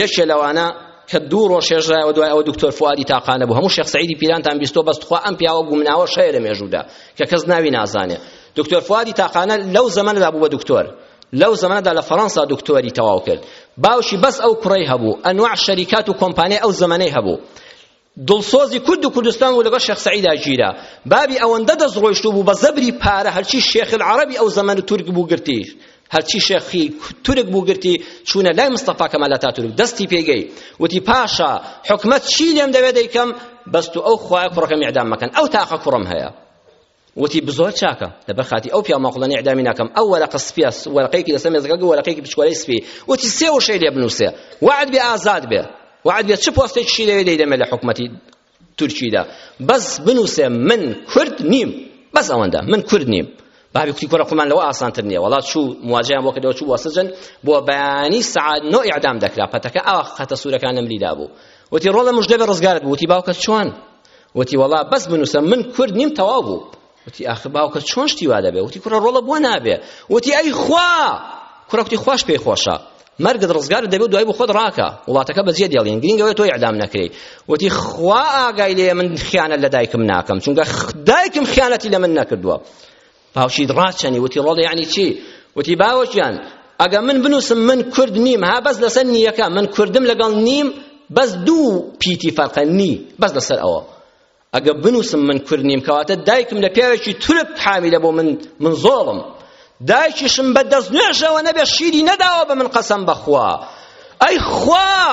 یەکێ لەوانە کە دوو ڕۆژ هێژرایەوە دوای ئەوە دکتۆر فوادی تاقانە بوو هەموو شێخ سعیدی پیرانتان بیستۆ بەس تخوا ئەم پیاوە گومناوە شەیە لە مێژوودا کە کەس ناوی نازانێ دکتۆر فوادی تاقانە لەو زەمەنەدا بوو بە دکتۆر لەو زەمەنەدا لە فەڕەنسا دکتۆری تەواو کرد باوشی بەس ئەو کوڕەی هەبوو ئەنواع شەریکات و کۆمپانیای ئەو زەمەنەی هەبوو دڵسۆزی کورد و کوردستان بوو لەگەڵ شێخ سەعیدا گیرا بابی ئەوەندە دەست ڕۆیشتوو بوو بە زەبری پارە هەرچی شێخ العەرەبی ئەو زەمەنە تورک بوو گرتی هەرچی شێخی تورک بوو گرتی چوونە لای مستەفا کەمال ئەتاتورک دەستی پێگەی وتی پاشا حکومەت چی لێم دەوێ دەیکەم بەس تو ئەو خوایە کوڕەکەم ئیعدام مەکەن ئەو تاقە کوڕم هەیە وتی بزۆر چاکە لەبەر خاتی ئەو پیاو ماقڵەنی ئیعدامی ناکەم ئەو وەرەقە سپیە وەرەقەیەکی لەسەر مێزەکە گو وەرەقەیەکی بچکۆلەی سپی وتی سێ وشەی لێ بنووسێ وعد بێ ئازاد بێ وعد بێ چ پۆستێکشی لەوێ دەیدەمێ لە حکومەتی تورکیدا بەس بنووسێ من کورد نیم بەس ئەوەندە من کورد نیم بابی کوتی کوڕە قومان لەوە ئاسانتر نییە وڵات چوو مواجهیان بۆ کردەوە چوو بۆ سجن بۆ بەیانی سعات نۆ ئیعدام دەکرا پەتەکە ئەوە خەتە سوورەکان لەملی دابوو وتی ڕۆڵە مژدەبێ ڕزگارت بوو وتی باوکە چۆن وتی وەڵا بەس بنووسە من کورد نیم تەواو بوو وتی ئاخر باوکە چۆن شتی وا دەبێ وتی کوڕە ڕۆڵە بۆ نابێ وتی ئەی خوا کوڕە کوتی خواش پێی خۆشە مەرگت ڕزگار دەبێت دوای بۆ خۆت ڕاکە وڵاتەکە بەجێ دێڵین گرینگەوەی تۆ ئیعدام نەکرێی وتی خوا ئاگای لێ من خیانەت لە دایکم ناکەم چونکە دایکم خیانەتی لە من نەکردووە باوکی ڕاچەنی وتی ڕۆڵە یعنی چی وتی باوەکیان ئەگە من بنووسم من کورد نیم ها بەس لەسەر نیەکە من کوردم لەگەڵ نیم بەس دوو پیتی فەرقە نی بەس لەسەر ئەوە ئەگە بنووسم من کورد نیم کەواتە دایکم لە پیاوێکی تورک حامیلە بۆ من من زۆڵم دایکیشم بە دەست نوێژەوە نەبێ شیری نەداوە بە من قەسەم بەخوا ئەی خوا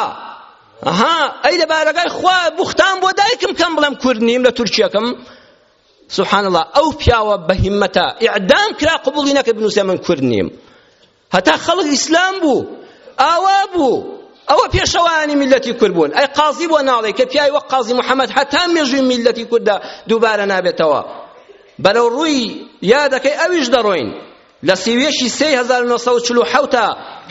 ها ئەی لە بارەگای خوا بوختان بۆ دایکم کەم بڵێم کورد نیم لە تورکیەکەم سبحان الله ئەو پیاوە بە هیمەتە ئیعدام کرا قبوڵی نەکرد بنووسێ من کورد نیم هەتا خەڵک ئیسلام بوو ئاوا بوو ئەوە پێشەوانی میلەتی کورد بوون ئەی قازی بۆ ناڵێ کە پیاوی وەک قازی محەممەد هەتا مێژووی میلەتی کوردە دووبارە نابێتەوە بەرەو ڕووی یادەکەی ئەویش دەڕۆین لە سیویەشی سێی هەزار و نۆ سەد و چل و حەوت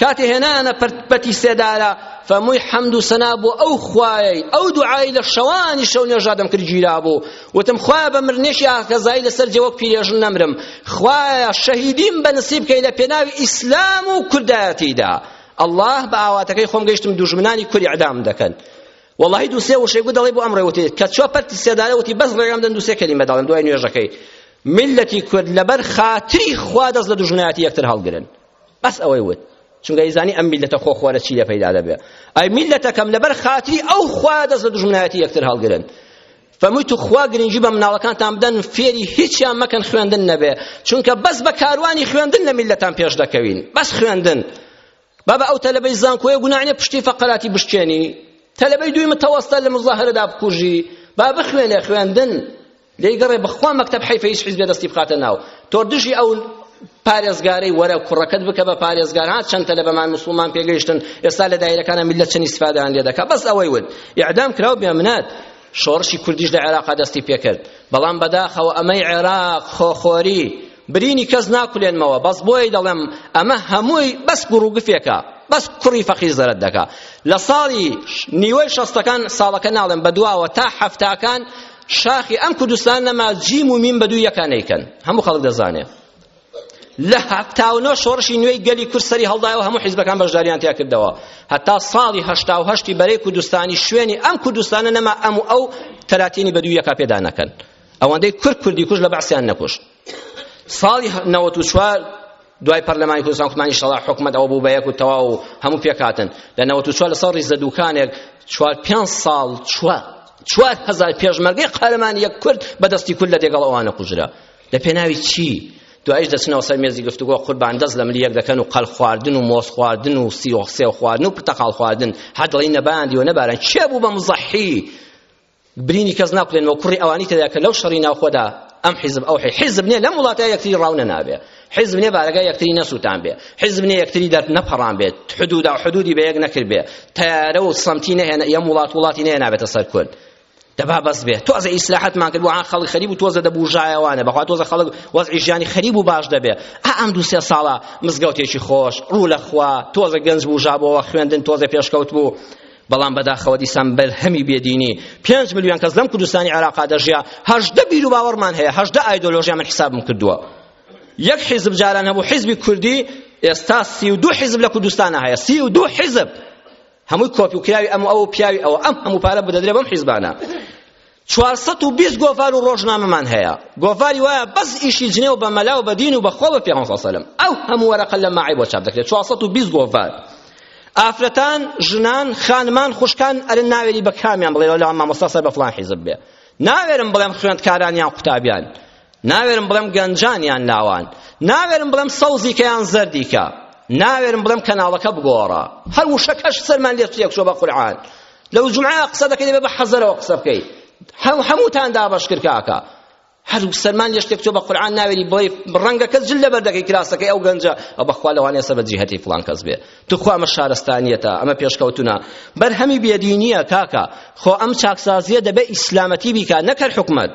کاتێ هێنایانە پەتی سێدارە فەمووی حەمد و سەنا بۆ ئەو خوایەی ئەو دوعای لە شەوانی شەو نوێژادەم کرد گیرابوو وتم خوایە بە مرنێشی ئاکەزایی لەسەر جێ وەک پیرێژن نەمرم خوایە شەهیدیم بە نسیب کەی لە پێناوی ئیسلام و کوردایەتیدا ئەڵڵاه بە ئاواتەکەی خۆم گەیشتم دوژمنانی کوری عدام دەکەن وەڵاهی دوو سێ وشەی گوت دەڵێ بۆ ئەمڕۆ وتی کە چوە پەتی سێدارە وتی بەس ڕێگام بدەن دوو سێ کەلیمە دەڵێم دوای نوێژەکەی ملەتی کورد لەبەر خاتری خوا دەست لە دوژمنایەتی یەکتر هەڵگرن بەس ئەوەی وت چونکە ئیزانی ئەم میلەتە خۆ خوارە چی لە پەیدا دەبێ ئەی میلەتەکەم لەبەر خاتری ئەو خوا دەست لە دوژمنایەتی یەکتر هەڵگرن فەمووی تو خوا گرنگی بە مناڵەکانتان بدەن فێری هیچیان مەکەن خوێندن نەبێ چونکە بەس بە کاروانی خوێندن لە میلەتان پێش دەکەوین بەس خوێندن بابە ئەو تەلەبەی زانکۆیە گوناح نیە پشتی فەقەراتی بشکێنی تەلەبەی دووی متەوەستە لە مزاهرەدا بکوژی با بخوێنێ خوێندن لێی گەڕێ بەخوا مەکتەب حەیفە هیچ حیزبێ دەستی بخاتە ناو تۆ دژی ئەو پارێزگارەی وەرە کوڕەکەت بکە بە پارێزگار ها چەند تەلەبەمان مسلمان پێگەیشتن ئێستا لە دایرەکانە میلەت چەند ئیسفادەیان لێ دەکا بەس ئەوەی ود ئیعدام کراو بێمنەت شۆڕشی کوردیش لە عێراقا دەستی پێکرد بەڵام بەداخەوە ئەمەی عێراق خۆخۆری برینی کەس ناکولێنمەوە بەس بۆی دەڵێم ئەمە هەمووی بەس گوڕوگفێکە بەس کوڕی فەقیر زەرەت دەکا لە ساڵی نیوەی شەستەکان ساڵەکە ناڵێم بە دواوە تا حەفتاکان شاخی ئەم کوردستان نەما جیم و میم بە دوو یەکانەیکەن هەموو خەڵک دەزانێ لە هەفتا و نۆ شۆڕشی نوێی گەلی کورد سەری هەڵدایەوە هەموو حیزبەکان بەشداریان تیا کردەوە هەتا ساڵی هەشتا و هەشتی بەرەی کوردستانی شوێنی ئەم کوردستانە نەما ئەم و ئەو تەلاتینی بە دوو یەکا پێدا نەکەن ئەوەندەی کورد کوردی کوش لە بەعسیان نەکوشت ساڵی نەوەت و چوار دوای پەرلەمانی کوردستان کوتمانی شەڵا حکومەت ئەوە بوو بە یەک و تەواو و هەموو پێکهاتن لە نەوەت و چوار لەسەر ڕیزە دووکانێک چوار پێنج ساڵ چوار چوار هەزار پێشمەرگەی قارەمانی یەک کورد بەدەستی کورد لە دێگەڵ ئەوانە کوژرا لە پێناوی چی دوایش دەچنەوە سەر مێزی گفتوگۆ قوربان دەست لە ملی یەک دەکەن و قەل خواردن و مۆز خواردن و سیۆخ سێو خواردن و پرتەقاڵ خواردن هەر دڵی نەبان دیوە نەباران کێ بوو بە مزەحی برینی کەس ناکولێنەوە کوڕی ئەوانی تێدا کە لەو شەڕی ناوخۆدا ئەم حیزب ئەو حیزب نیە لەم وڵاتە یەکتری ڕاونە نابێ حیزب نیە بارەگای یەکتری نەسووتان بێ حیزب نیە یەکتری دەر نەپەڕان بێت حدودا حدودی بە یەک نەکرد بێ تەیارە و سەمتی نەهێنە یەم وڵات وڵاتی نەهێنابێتە سەر کورد دەبا بەس بێ تۆزە ئیسلاحەتمان کرد وعا خەڵک خەریب و تۆزە دەبوژایەوانە بەخوا تۆزە خەڵک وەزعی ژیانی خەریب و باش دەبێ ئا ئەم دوو سێ ساڵە مزگەوتێکی خۆش ڕوو لە خوا تۆزە گەنج بوژابەوە خوێندن تۆزە پێشکەوت بوو بەڵام بەداخەوە دیسان بەرهەمی بێدینی پێنج ملیۆن کەس لەم کوردستانی عێراقا دەژیا هەژدە بیر و باوەڕمان هەیە هەژدە ئایدۆلۆژیا من حسابم کردووە یەک حیزب جاران هەبوو حیزبی کوردی ئێستا سی و دوو حیزب لە کوردستانە هەیە سی و دوو حیزب هەمووی کۆپی و کراوی ئەم و ئەو و پیاوی ئەوە ئەم هەموو پارە بدەدرێ بەم حیزبانە چوارسەد و بیست گۆڤار و ڕۆژنامەمان هەیە گۆڤاری وایە بەس ئیشی جنێو بە مەلا و بە دین و بەخوا بە پێغەمبەر صلی الله ئەو هەموو وەرەقە لە ماعی بۆ چاپ دەکرێت چوارسەد و بیست گۆڤار ئافرەتان ژنان خانمان خوشکان ئەرن ناوێری بە کامیان بڵێ لەولا مامۆستا سەر بە فڵان حیزب بێ ناوێرم بڵێم خوێندکاران یان قوتابیان ناوێرم بڵێم گەنجان یان لاوان ناوێرم بڵێم سەوزی کە یان زەردی کە ناوێرم بڵێم کەناڵەکە بگۆڕە هەر وشەکەش سەرمان لێ تێک چووە بە قورعان لەو جمعە قسە دەکەی دەبێ بە حەزەرەوە قسە بکەی هەم هەمووتان دابەش کرد کاکە هەر سەرمان لێ شتێک تۆ بە قورعان ناوێری بۆی ڕەنگە کەس جل لەبەر دەکەی کراسەکەی ئەو گەنجە ئەو بەخوا لەوانەیە سەر بە جیهەتی فڵان کەس بێ توخوا ئەمە شارستانیەتە ئەمە پێشکەوتونە بەرهەمی بێدینیە کاکە خۆ ئەم چاکسازیە دەبێ ئیسلامەتی بیکا نەکەر حکومەت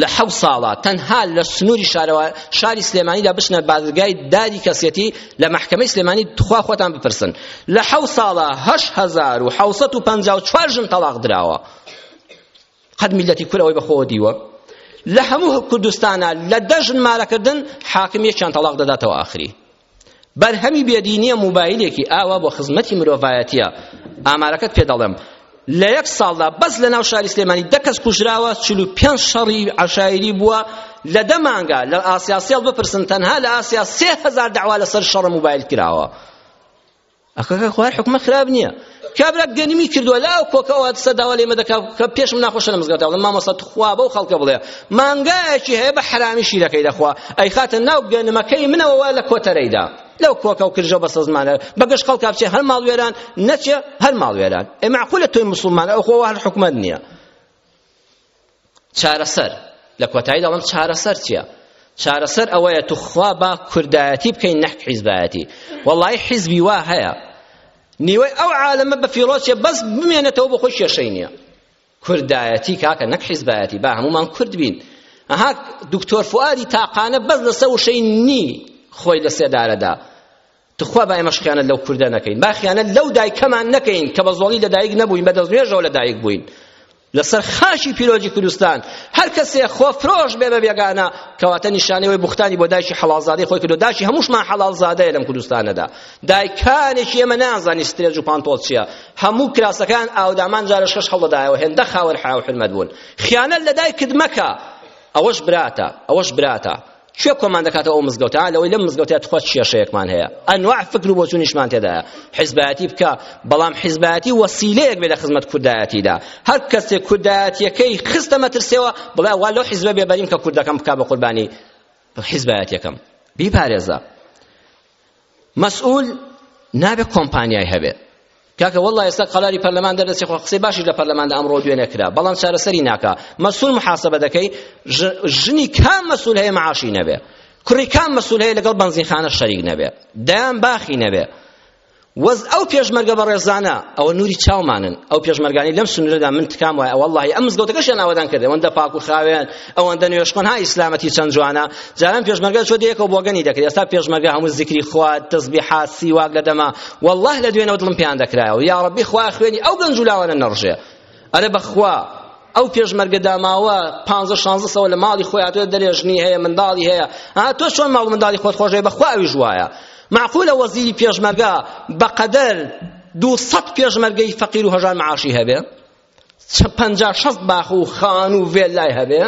لە حەوت ساڵە تەنها لە سنووری شارەوە شاری سلێمانیدا بچنە بازرگای داری کەسێتی لە محکمەی سلێمانی تخوا خۆتان بپرسن لە حەوت ساڵە هەشت هەزار و حەوسەد و پەنجا و چوار ژن تەڵاق دراوە قەد میلەتی کور ئەوەی بەخۆوە دیوە لە هەموو کوردستانە لە دە ژن مارەکردن حاکم یەکیان تەڵاق دەداتەوە ئاخری بەرهەمی بێدینیە موبایلێکی ئاوا بۆ خزمەتی مرۆڤایەتیە ئامارەکەت پێ دەڵێم لە یەک ساڵدا بەس لە ناو شاری سلێمانی دە کەس کوژراوە چل و پێنج شەڕی عەشایری بووە لە دە مانگا لە ئاسیا سێڵ بپرسن تەنها لە ئاسیا سێ هەزار داوا لەسەر شەڕە موبایل کراوە ئەکەکە خوار حکومە خراپ نییە کابرا گەنمی کردووە لا کۆکەوە سەداوا لێمە دەکا کە پێشم ناخۆشە لە مزگەوتا بڵێم مامۆستا تخوا بەو خەڵکە بڵێ مانگایەکی هەیە بە حرامی شیرەکەی دەخوا ئەی خاتە ناو گەنمەکەی منەوە وا لە کۆتەرەیدا لەو کۆکە و کرژە بە سەزمانە بەگەش خەڵکا بچێ هەر ماڵوێران نەچێ هەر ماڵوێران ئێ معقولە تۆی مسلمانە ئەو خۆوە هەر حکومەت نییە چارەسەر لە کۆتایی دەڵم چارەسەر چییە چارەسەر ئەوەیە توخوا با کوردایەتی بکەین نەحک حیزبایەتی وەڵی حیزبی وا هەیە نیوەی ئەو عالەمە بە فیڕۆچێ بەس بمێنێتەوە بۆ خۆی کێشەی نییە کوردایەتی کاکە نەک حیزبایەتی با هەمومان کورد بین ئەها دکتۆر فوادی تاقانە بەس لەسە وشەی نی خۆی لە سێدارەدا تخوا با ئێمەش خیانەت لەو کوردە نەکەین با خیانەت لەو دایکەمان نەکەین کە بە زۆڵی لەدایک نەبووین بە دەستنوێژەوە لەدایک بووین لەسەر خاشی پیرۆجی کوردستان هەر کەسێ خۆ فرۆش بێ بە بێگانە کەواتە نیشانەوەی بوختانی بۆ دایکی حەڵاڵزادەی خۆی کردو داشی هەمووشمان حەڵاڵزادەیە لەم کوردستانەدا دایکانێکی ئێمە نازانی سترێج و پانتۆڵ چییە هەموو کراسەکان ئاودامان جارە شەش هەڵدەدایەوە هێندە خاوەن حیا و حرمەت بوون خیانەت لە دایکت مەکە ئەوەش براتە ئەوەش براتە کێ کۆمان دەکاتەوە ئەو مزگەوتە لەوەی لەم مزگەوتە تخوا کێشەیەکمان هەیە ئەنواع فکر و بۆچوونیشمان تێدایە حزبایەتی بکە بەڵام حزبایەتی وەسیلەیەک بێ لە خزمەت کوردایەتیدا هەر کەسێک کوردایەتیەکەی خستە مەترسێەوە بڵێ وا لەو حزبە بێبەریم کە کوردەکەم بکا بە قوربانی حزبایەتیەکەم بیپارێزە مەسئول نابێ کۆمپانیای هەبێ کاکە والله ئێستا قەلاری پەرلەمان دەردەچێ خۆ قسەی باشیش لە پەرلەماندا ئەمڕۆ دوێنێ کرا بەڵام چارەسەری ناکا مەسول محاسبە دەکەی ژنی کام مەسول هەیە معاشی نەبێ کوڕی کام مەسول هەیە لەگەڵ بەنزینخانە شەریک نەبێ دەیان باخی نەبێ وەز ئەو پێشمەرگە بەڕێزانە ئەوە نوری چاومانن ئەو پێشمەرگانی لەم سنورەدا من تکام وایە واللهی ئەم مزگەوتەکەشیان ئاوادان کرد ئەوەندە پاک و خاوێن ئەوەندە نوێشخۆن ها ئیسلامەتی چەند جوانە جاران پێشمەرگە چۆ دەیەکەوە بۆگەنی دەکرێت ئێستا پێشمەرگە هەموو زیکری خوا تەسبیحات سیواک لە دەما والله لە دوێنەوە دڵم پێیان دەکرایەوە یا ڕەبی خوا خوێنی ئەو گەنج و لاوانە نەڕژێ ئەرێ بەخوا ئەو پێشمەرگە داماوە پانزە شانزە سەوە لە ماڵی خۆی هاتووە دەرێ ژنی هەیە منداڵی هەیە ها تۆ چۆن ماڵ منداڵی خۆت خۆش بەخوا ئەویش وایە معقولە وەزیری پێشمەرگە بەقەدەر دوو سەد پێشمەرگەی فەقیر و هەژار معاشی هەبێ پەنجا شەست باخ و خان و ڤێلای هەبێ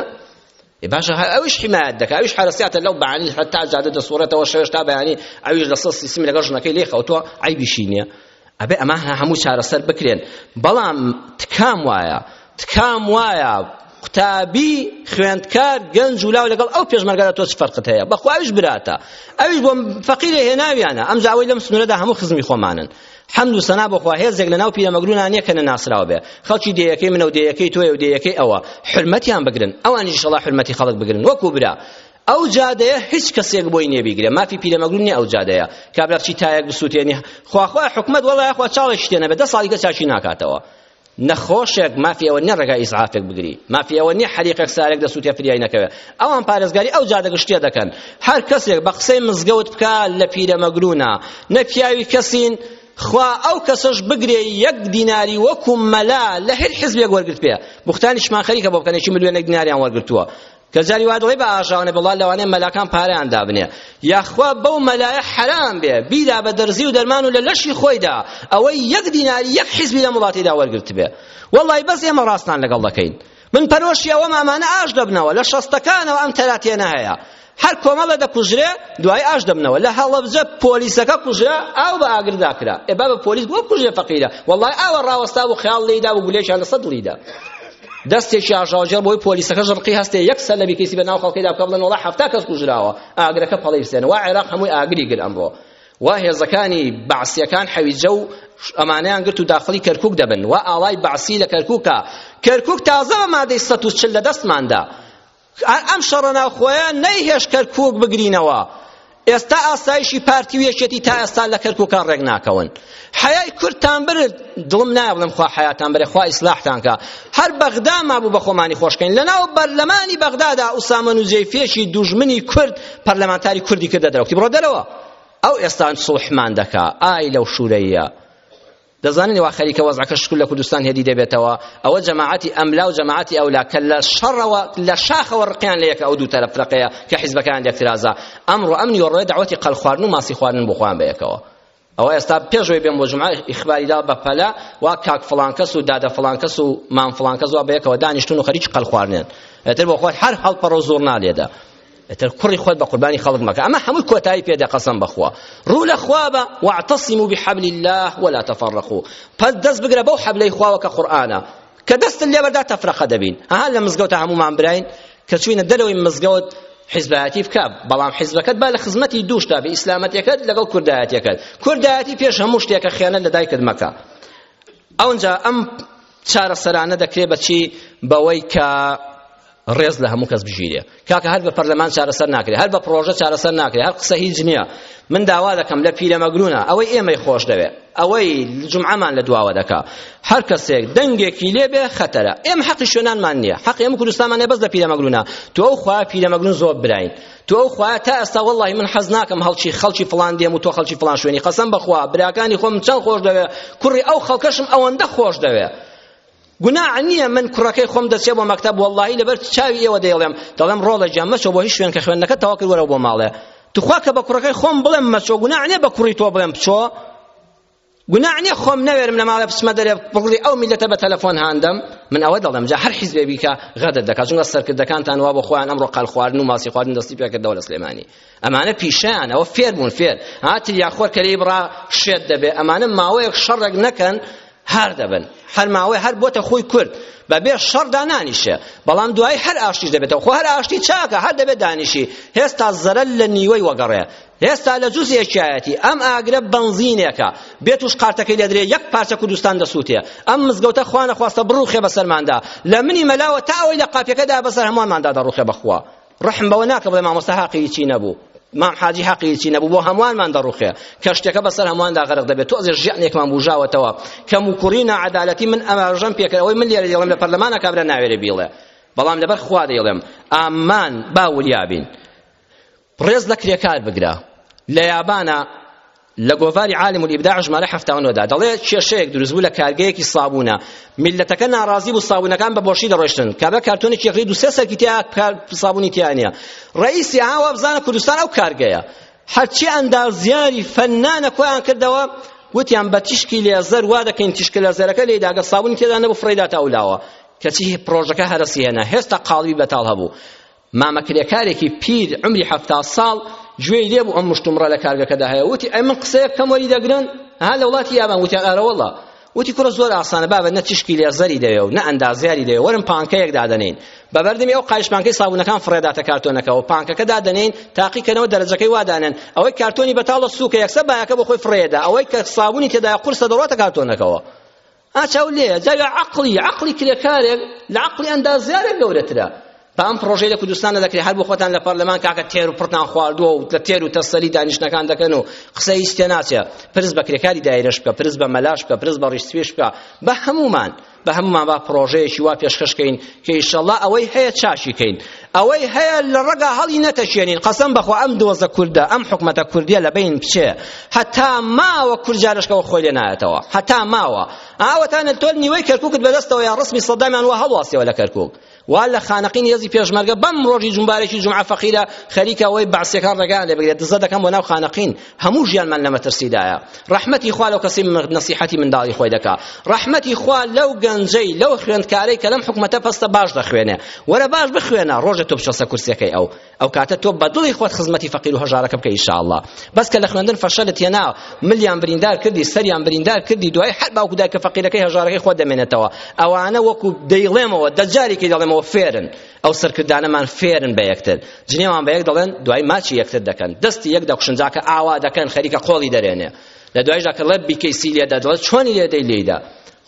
ئێ باشە هەر ئەویش حیمایەت دەکا ئەویش حەرەسیاتە لەو بەعانی هەتا جادە دەسوڕێتەوە شەوێش تا بەیانی ئەویش لەسەر سیستمی لەگەڵ ژنەکەی لێ خەوتووە عەیبیشی نییە ئەبێ ئەمە هەموو چارەسەر بکرێن بەڵام تکام وایە تکام وایە قوتابی خوێندکار گەنج و لاو لەگەڵ ئەو پێشمەرگەدا تۆ چ فەرقت هەیە بەخوا ئەویش براتە ئەویش بۆ فەقیرێ هێناویانە ئەمجا ئەوەی لەم سنوورەدا هەموو خزمی خۆمانن حەمد و سەنا بۆ خوا هێزێک لەناو پیرەمەگرونا نییە کە نەناسراوە بێ خەڵکی دێیەکەی منە و دێیەکەی تۆیە و دێیەکەی ئەوە حرمەتیان بگرن ئەوانیش ئیشەڵا حرمەتی خەڵک بگرن وەکو برا ئەو جادەیە هیچ کەسێک بۆی نێبیگرێ مافی پیرەمەگرون نیە ئەو جادەیە کابرا بچی تایەک بسووتێنی خواخوا حکومت وەڵای خوا چاڵێک شتێنە بە دە ساڵی کە چاکی ناکاتەوە نەخۆشێک مافی ئەوە نییە ڕێگای ئیسعافێک بگری مافی ئەوە نییە حەریقێک سارێک دەست و تێ فریای نەکەوێ ئەوان پارێزگاری ئەو جادە گشتیە دەکەن هەر کەسێک بە قسەی مزگەوت بکا لە پیرەمەگرونا نە پیاوی کەسین خوا ئەو کەسەش بگرێ یەک دیناری وەکو مەلا لە هەر حزبێک وەرگرت پێ بوختانیشمان خەریکە بۆ بکەن یەکی ملیۆنێک دیناریان وەرگرتووە کە جاری وا دەڵێ بە ئاژاوە نەبێ وڵا لەوانەیە مەلاکان پارەیان دابنێ یاخوا بەو مەلایە حەرام بێ بیدا بە دەرزی و دەرمان و لە لەشی خۆیدا ئەوەی یەک دیناری یەک حیزبی لەم وڵاتیدا وەرگرت بێ وەڵی بەس ئێمە ڕاستان لەگەڵ دەکەین من پەرۆشی ئەوەم ئەمانە ئاش دەبنەوە لە شەستەکانەوە ئەم تەراتێنە هەیە هەر کۆمەڵە دەکوژرێ دوای ئاش دەبنەوە لە هەڵەبجە پۆلیسەکە کوژرا ئاو بە ئاگردا کرا ئێ بابە پۆلیس بۆ کوژێ فەقیرە وەڵی ئاوە ڕاوەستا و خیاڵ لێیدا و گولێکیان لەسەر دڵیدا دەستێکی ئاژاوەجێ بۆی پۆلیسەکە ژڕقی هەستێ یەک سەلەمی کەسی بە ناو خەڵکیدا بکە بڵێن وەڵا حەفتا کەس کوژراوە ئاگرەکە پەڵەی بسێنە وا عێراق هەمووی ئاگری گر ئەمڕۆ وا هێزەکانی بەعسیەکان حەویجە و ئەمانەیان گرت و داخڵی کەرکوک دەبن وا ئاڵای بەعسی لە کەرکوکە کەرکوک تازە بە مادەی سەد و چل لە دەستماندا ئەم شەڕە ناوخۆیە نەیهێشت کەرکووک بگرینەوە ئێستا ئاسایشی پارتی و یەکێتی تا ئێستا لە کەرکوکا ڕێک ناکەون حەیای کوردتان برد دڵم نایە بڵێم خوا حەیاتان بەرێ خوا ئیسلاحتان کە هەر بەغدا مابوو بە خۆمانی خۆشکەین لەناو بەرلەمانی بەغدادا ئوسامە نوزەی فێشی دوژمنی کورد پەرلەمانتاری کوردی کردە دەرەوە کتی بڕۆ دەرەوە ئەو ئێستا سوڵحمان دەکا ئای لەو شوورەیە دەزانن وا خەریکە وەزعەکە شکل لە کوردستان هێدی دەبێتەوە ئەوە جەماعەتی ئەملا و جەماعەتی ئەولا کە لە شەڕەوە لە شاخەوە ڕقیان لە یەکە ئەو دوو تەرەف فرەقەیە کە حیزبەکەیان لێکترازا ئەمڕۆ ئەم نیوەڕۆیە دعوەتی قەل خواردن و ماسی خواردن بۆ خۆیان بە یەکەوە ئەوە ئێستا پێشەوەی بێم بۆ جمعە ئیخباری دا بە پەلە وا کاک فڵان کەس و دادە فڵان کەس و مام فڵان کەس وا بە یەکەوە دانیشتون و خەریکی قەل خواردنێن ئەتر بۆ خۆی هەر هەڵپەڕۆ زۆر نالێدا ئەتر کوڕی خۆت بە قوربانی خەڵک مەکە ئەمە هەمووی کۆتایی پێدە قەسەم بەخوا ڕوو لە خوا بە واعتصموا بحبل الله ولا تفرقوا پس دەست بگرە بەو حەبلەی خواوە کە قورئانە کە دەستت لێبەردا تەفرەقە دەبین ها لە مزگەوتە هەموومان براین کە چوینە دەرەوەی مزگەوت حزبایەتی بکە بەڵام حزبەکەت با لە خزمەتی دووشتا بە ئیسلامەتەکەت لەگەڵ کوردایەتەکەت کوردایەتی پێش هەموو شتێکە خیانەت لە دایکت مەکە ئەونجا ئەم چارەسەرانە دەکرێت بەچی بەوەی کە ڕێز لە هەموو کەس بگیرێ کاکە هەر بە پەرلەمان چارەسەر ناکرێ هەر بە پڕۆژە چارەسەر ناکرێ هەر قسە هیچ نییە من داوا دەکەم لە پیرەمەگرونە ئەوەی ئێمەی خۆش دەوێ ئەوەی جمعەمان لە دواوە دەکا هەر کەسێک دەنگێکی لێ بێ خەتەرە ئێمە حەقی شوێنانمان نییە حەقی ئێمە کوردستانمان بەس لە پیرەمەگرونە تو ئەو خوا پیرەمەگرون زۆر براین تو ئەو خوا تا ئێستا وەڵی من حەز ناکەم هەڵکی خەڵکی فڵان دێم و تۆ خەڵکی فڵان شوێنی قەسەم بەخوا براکانی خۆم چەند خۆش دەوێ کوڕی ئەو خەڵکەشم ئەوەندە خۆش دەوێ گوناح نییە من کوڕەکەی خۆم دەچێ بۆ مەکتەب وەڵڵاهی لەبەر چاوی ئێوە دەیڵێم دەڵێم ڕۆڵە گیان مەچۆ بۆ هیچ شوێن کە خوێندنەکە تەواو کرد وەرەوە بۆ ماڵێ توخوا کە بە کوڕەکەی خۆم بڵێم مەچۆ گوناح نییە بە کوڕی تۆ بڵێم بچۆ گوناح نییە خۆم نەوێرم لە ماڵێ بچمە دەرێ بڵی ئەو میلەتە بە تەلەفۆن هاندەم من ئەوە دەڵێم جا هەر حیزبێ بیکە غەدر دەکات چونکە سەرکردەکانتان وا بۆ خۆیان ئەمڕۆ قال خواردن و ماسی خواردن دەستی پێکردەوە لە سلێمانی ئەمانە پیشەیان ئەوە فێر بوون فێر ها تریاخۆر کە لێی بڕا شێت دەبێ ئەمانە ماوەیەک شەڕێک نەکەن هەر دەبن هەر ماوەی هەر بۆتە خۆی کورد بەبێ شەڕ دانانیشێ بەڵام دوایی هەر ئاشتیش دەبێتەوە خۆ هەر ئاشتی چاکە هەر دەبێت دانیشی هێستا زەرەر لە نیوەی وەگەڕێ هێستا لە جوز یەکیایەتی ئەم ئاگرە بەنزینێکە بێت توش قارتەکەی لێدرێ یەک پارچە کوردستان دەسووتێ ئەم مزگەوتە خوانە خواستە بڕوخێ بەسەرماندا لە منی مەلاوە تا ئەوەی لە قاپیەکەدا بەسەر هەموانماندا دەڕوخێ بەخوا ڕحم بەوە ناکە بڵێ مامۆستا حەقی هیچی نەبوو مام حاجی حەقی هیچی نەبوو بۆ هەمووانمان دەڕوخێ کە شتەکە بەسەر هەموواندا غەرق دەبێت تۆزێ ژیانێکمان بوژاوەتەوە کەم و کوڕی ناعەدالەتی من ئەماژەم پێکرد ئەوەی من لێرە دەڵێم لە پەرلەمانە کابرا ناوێرێ بیڵێ بەڵام لەبەر خوا دەیڵێم ئامان با وریابین ڕێز لە کرێکار بگرە لە یابانە لە گۆڤاری عالم الابداع ژمارە حەفتا و نۆ دا دەڵێ کێشەیەک دروست بوو لە کارگەیەکی صابونە میلەتەکە ناڕازی بوو صابونەکان بە بۆشی دەڕۆشتن کابرا کارتۆنێکی یەکەی دوو سێ سەرکی تیا صابونی تیا نییە ڕئیسی ها وا بزانە کوردستان ئەو کارگەیە هەرچی ئەندازیاری فەنانە کۆیان کردەوە وتیان بە تیشکی لێزەر وا دەکەین تیشکە لەزەرەکە لێدا گە صابونی تێدا نەبوو فڕێداتە ئەو لاوە کەچی پرۆژەکە هەرەسی هێنا هێستا قاڵبی بەتاڵ هەبوو مامە کرێکارێکی پیر عمری حەفتا ساڵ گوێی لێ بوو ئەم مشتومڕە لە کارگەکەدا هەیە وتی ئەی من قسەیە بکەم وەری دەگرن ها لە وڵاتی یابان وتیان ئارە وەڵڵا وتی کوڕە زۆر ئاسانە بابە نە تیشکی لێزەری دەوێ و نە ئەندازیاری دەوێ وەرم پانکەیەک دادەنین بە بەردەمی ئەو قایش پانکەی سابونەکان فڕێداتە کارتۆنەکەەوە پانکەکە دادەنین تاقیکەنەوە دەرەجەکەی وادانن ئەوەی کارتۆنی بەتاڵە سووکە یەکسە بایەکە بەخۆی فڕێدا ئەوەی کە سابونی تێدا قورسە دەڕاتە کارتۆنەکەەوە ها چاو لێیە جاوی عەقڵی عەقڵی کرێکارێک لە عەقڵی ئەندازیارێک گەورەترە با ئەم پڕۆژەی لە کوردستانە دەکرێت هەر بۆ خۆتان لە پەرلەمان کاکە تێر و پڕتان خواردووە و لە تێر و تەسەلی دانیشتنەکان دەکەن و قسە هیچ تێ ناچێ پرس بە کرێکاری دایرەش بکە پرس بە مەلاش بکە پرس بە ڕیشتوێش بکە بە هەمومان بە هەمومان با پڕۆژەیەکی وا پێشکەشکەین کە ئیشەڵڵا ئەوەی هەیە چاشیکەین ئەوەی هەیە لە ڕەگا هەڵی نەتەشێنین قەسەم بەخوا ئەم دۆزە کوردە ئەم حکومەتە کوردیە لە بین بچێ هەتا ماوە کورد جارشکەوە خۆی لێ نایەتەوە هەتا ماوە ئاوەتانە تۆ نیوەی کەرکوکت بەدەستەوە یا ڕسمی سەدامیان وا هەڵواسیەوە لە کەرکوک وا لە خانەقین هێزی پێشمەرگە بەم ڕۆژی جومبارێکی جومعە فەقیرە خەریکە ئەوەی بەعسیەکان ڕێگایان لێ بگرێت دزە دەکەم بۆ ناو خانەقین هەموو ژیانمان لە مەترسیدایە ڕەحمەتی خوا لەو کەسی نەسیحەتی منداڵی خۆی دەکا ڕەحمەتی خوا لەو گەنجەی لەو خوێندکارەی کە لەم حکومەتە پەستە باش دەخوێنێ وەرە باش بخوێنە ڕۆژێ تۆ بچۆسە کورسیەکەی ئەو ئەو کاتە تۆ بە دڵی خۆت خزمەتی فەقیر و هەژارەکە بکە ئیشاءاللە بەس کە لە خوێندن فەشەلت هێنا ملیان بریندار کردی سەریان بریندار کردی دوای هەر باوکو دایکە فەقیرەکەی هەژارەکەی خۆ دەمێنێتەوە ئەوانە وەکو دەیڵێمەوە دەجارێکی دەڵێمەوە فێرن ئەو سەرکردانەمان فێرن بە یەکتر جنێوان بە یەک دەڵێن دوای ماچی یەکتر دەکەن دەستی یەک دەکوشن جاکە ئاوا دەکەن خەریکە قۆڵی دەرێنێ لە دوایشدا کە ڵێب بیکەی سی لێدا دەڵێت چۆنی لێدەی لێیدا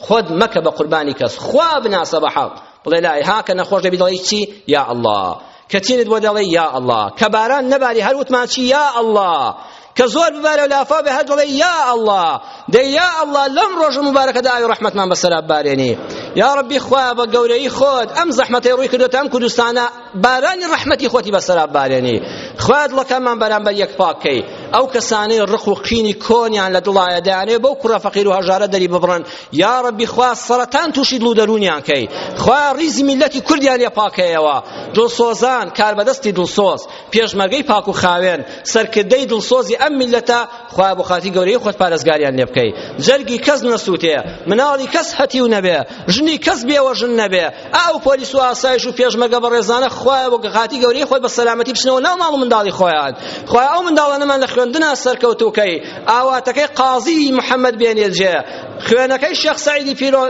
خۆت مەکە بە قوربانی کەس خوا بناسە بە حەق بڵێ لای ها کە نەخۆش دەبی دەڵێی چی یا ئەڵڵا کە چینت بۆ دەڵێی یا ئەڵڵا کە باران نەباری هەر وتمان چی یا ئەڵڵا کە زۆر ببارێ و لافاو بێ هەر دەڵێ یا ئەڵڵا دەی یا ئەڵڵا لەم ڕۆژە موبارەکەدا ئاوی ڕەحمەتمان بەسەرا بارێنی یا ڕەبی خوایە بە گەورەی خۆت ئەم زەحمەتەی ڕووی کردوتە ئەم کوردستانە بارانی ڕەحمەتی خۆتی بەسەرا بارێنی خوایە دڵەکانمان بەرامبەر یەک پاک کەی ئەو کەسانەی ڕق و قینی کۆنیان لە دڵایە دەیانەوێت بەو کوڕە فەقیر و هەژارە دەری ببڕن یا ڕەبی خوا سەرەتان تووشی دڵ و دەروونیان کەی خوا ڕیزی میللەتی کوردیان لێ پاکەیەوە دڵسۆزان کاربەدەستی دڵسۆز پێشمەرگەی پاک و خاوێن سەرکردەی دڵسۆزی ئەم میللەتە خوایە بۆ خاتری گەورەی خۆت پارێزگاریان لێ بکەی جەرگی کەس نەسووتێ مناڵی کەس هەتیو نەبێ ژنی کەس بێوەژن نەبێ ئەو پۆلیس و ئاسایش و پێشمەرگە بەڕێزانە خوایە بۆ خاتری گەورەی خۆت بە سەلامەتی بچنەوە ناو ماڵ و منداڵی خۆیان خوایە ئەو منداڵانەمان لە خوێندنا سەرکەوتووکەی ئاواتەکەی قازی محەممەد بێنێ جێ خوێنەکەی شێخ سەعیدی پیرۆ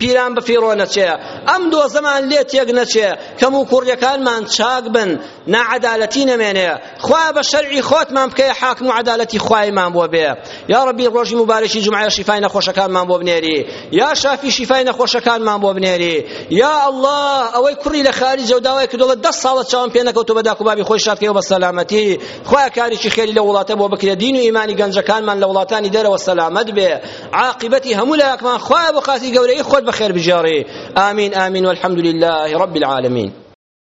پیران بە فیڕۆ نەچێ ئەم دۆزەمان لێ تێک نەچێ کەم و کوڕیەکانمان چاک بن ناعەدالەتی نەمێنێ خوایە بە شەرعی خۆتمان بکەیە حاکم و عەدالەتی خوایمان بۆ بێ یا ڕەبی ڕۆژی مبارەکی جومعە شیفای نەخۆشەکانمان بۆ بنێری یا شافی شیفای نەخۆشەکانمان بۆ بنێری یا ئەڵڵا ئەوەی کوڕی لە خارجە و داوای کردوڵە دە ساڵە چاوم پێ نەکەوتو بە داک و بابی خۆی شاد کەی و بە سەلامەتی خوایە کاریکی خێری لە وڵاتە بۆ بکرێ دین و ئیمانی گەنجەکانمان لە وڵاتانی دەرەوە سەلامەت بێ عاقبەتی هەموو لایەکمان خوایە بۆ خاتی گەورەی خۆت بەخێر بژێڕی آمین آمین والحمد لله رب العالمین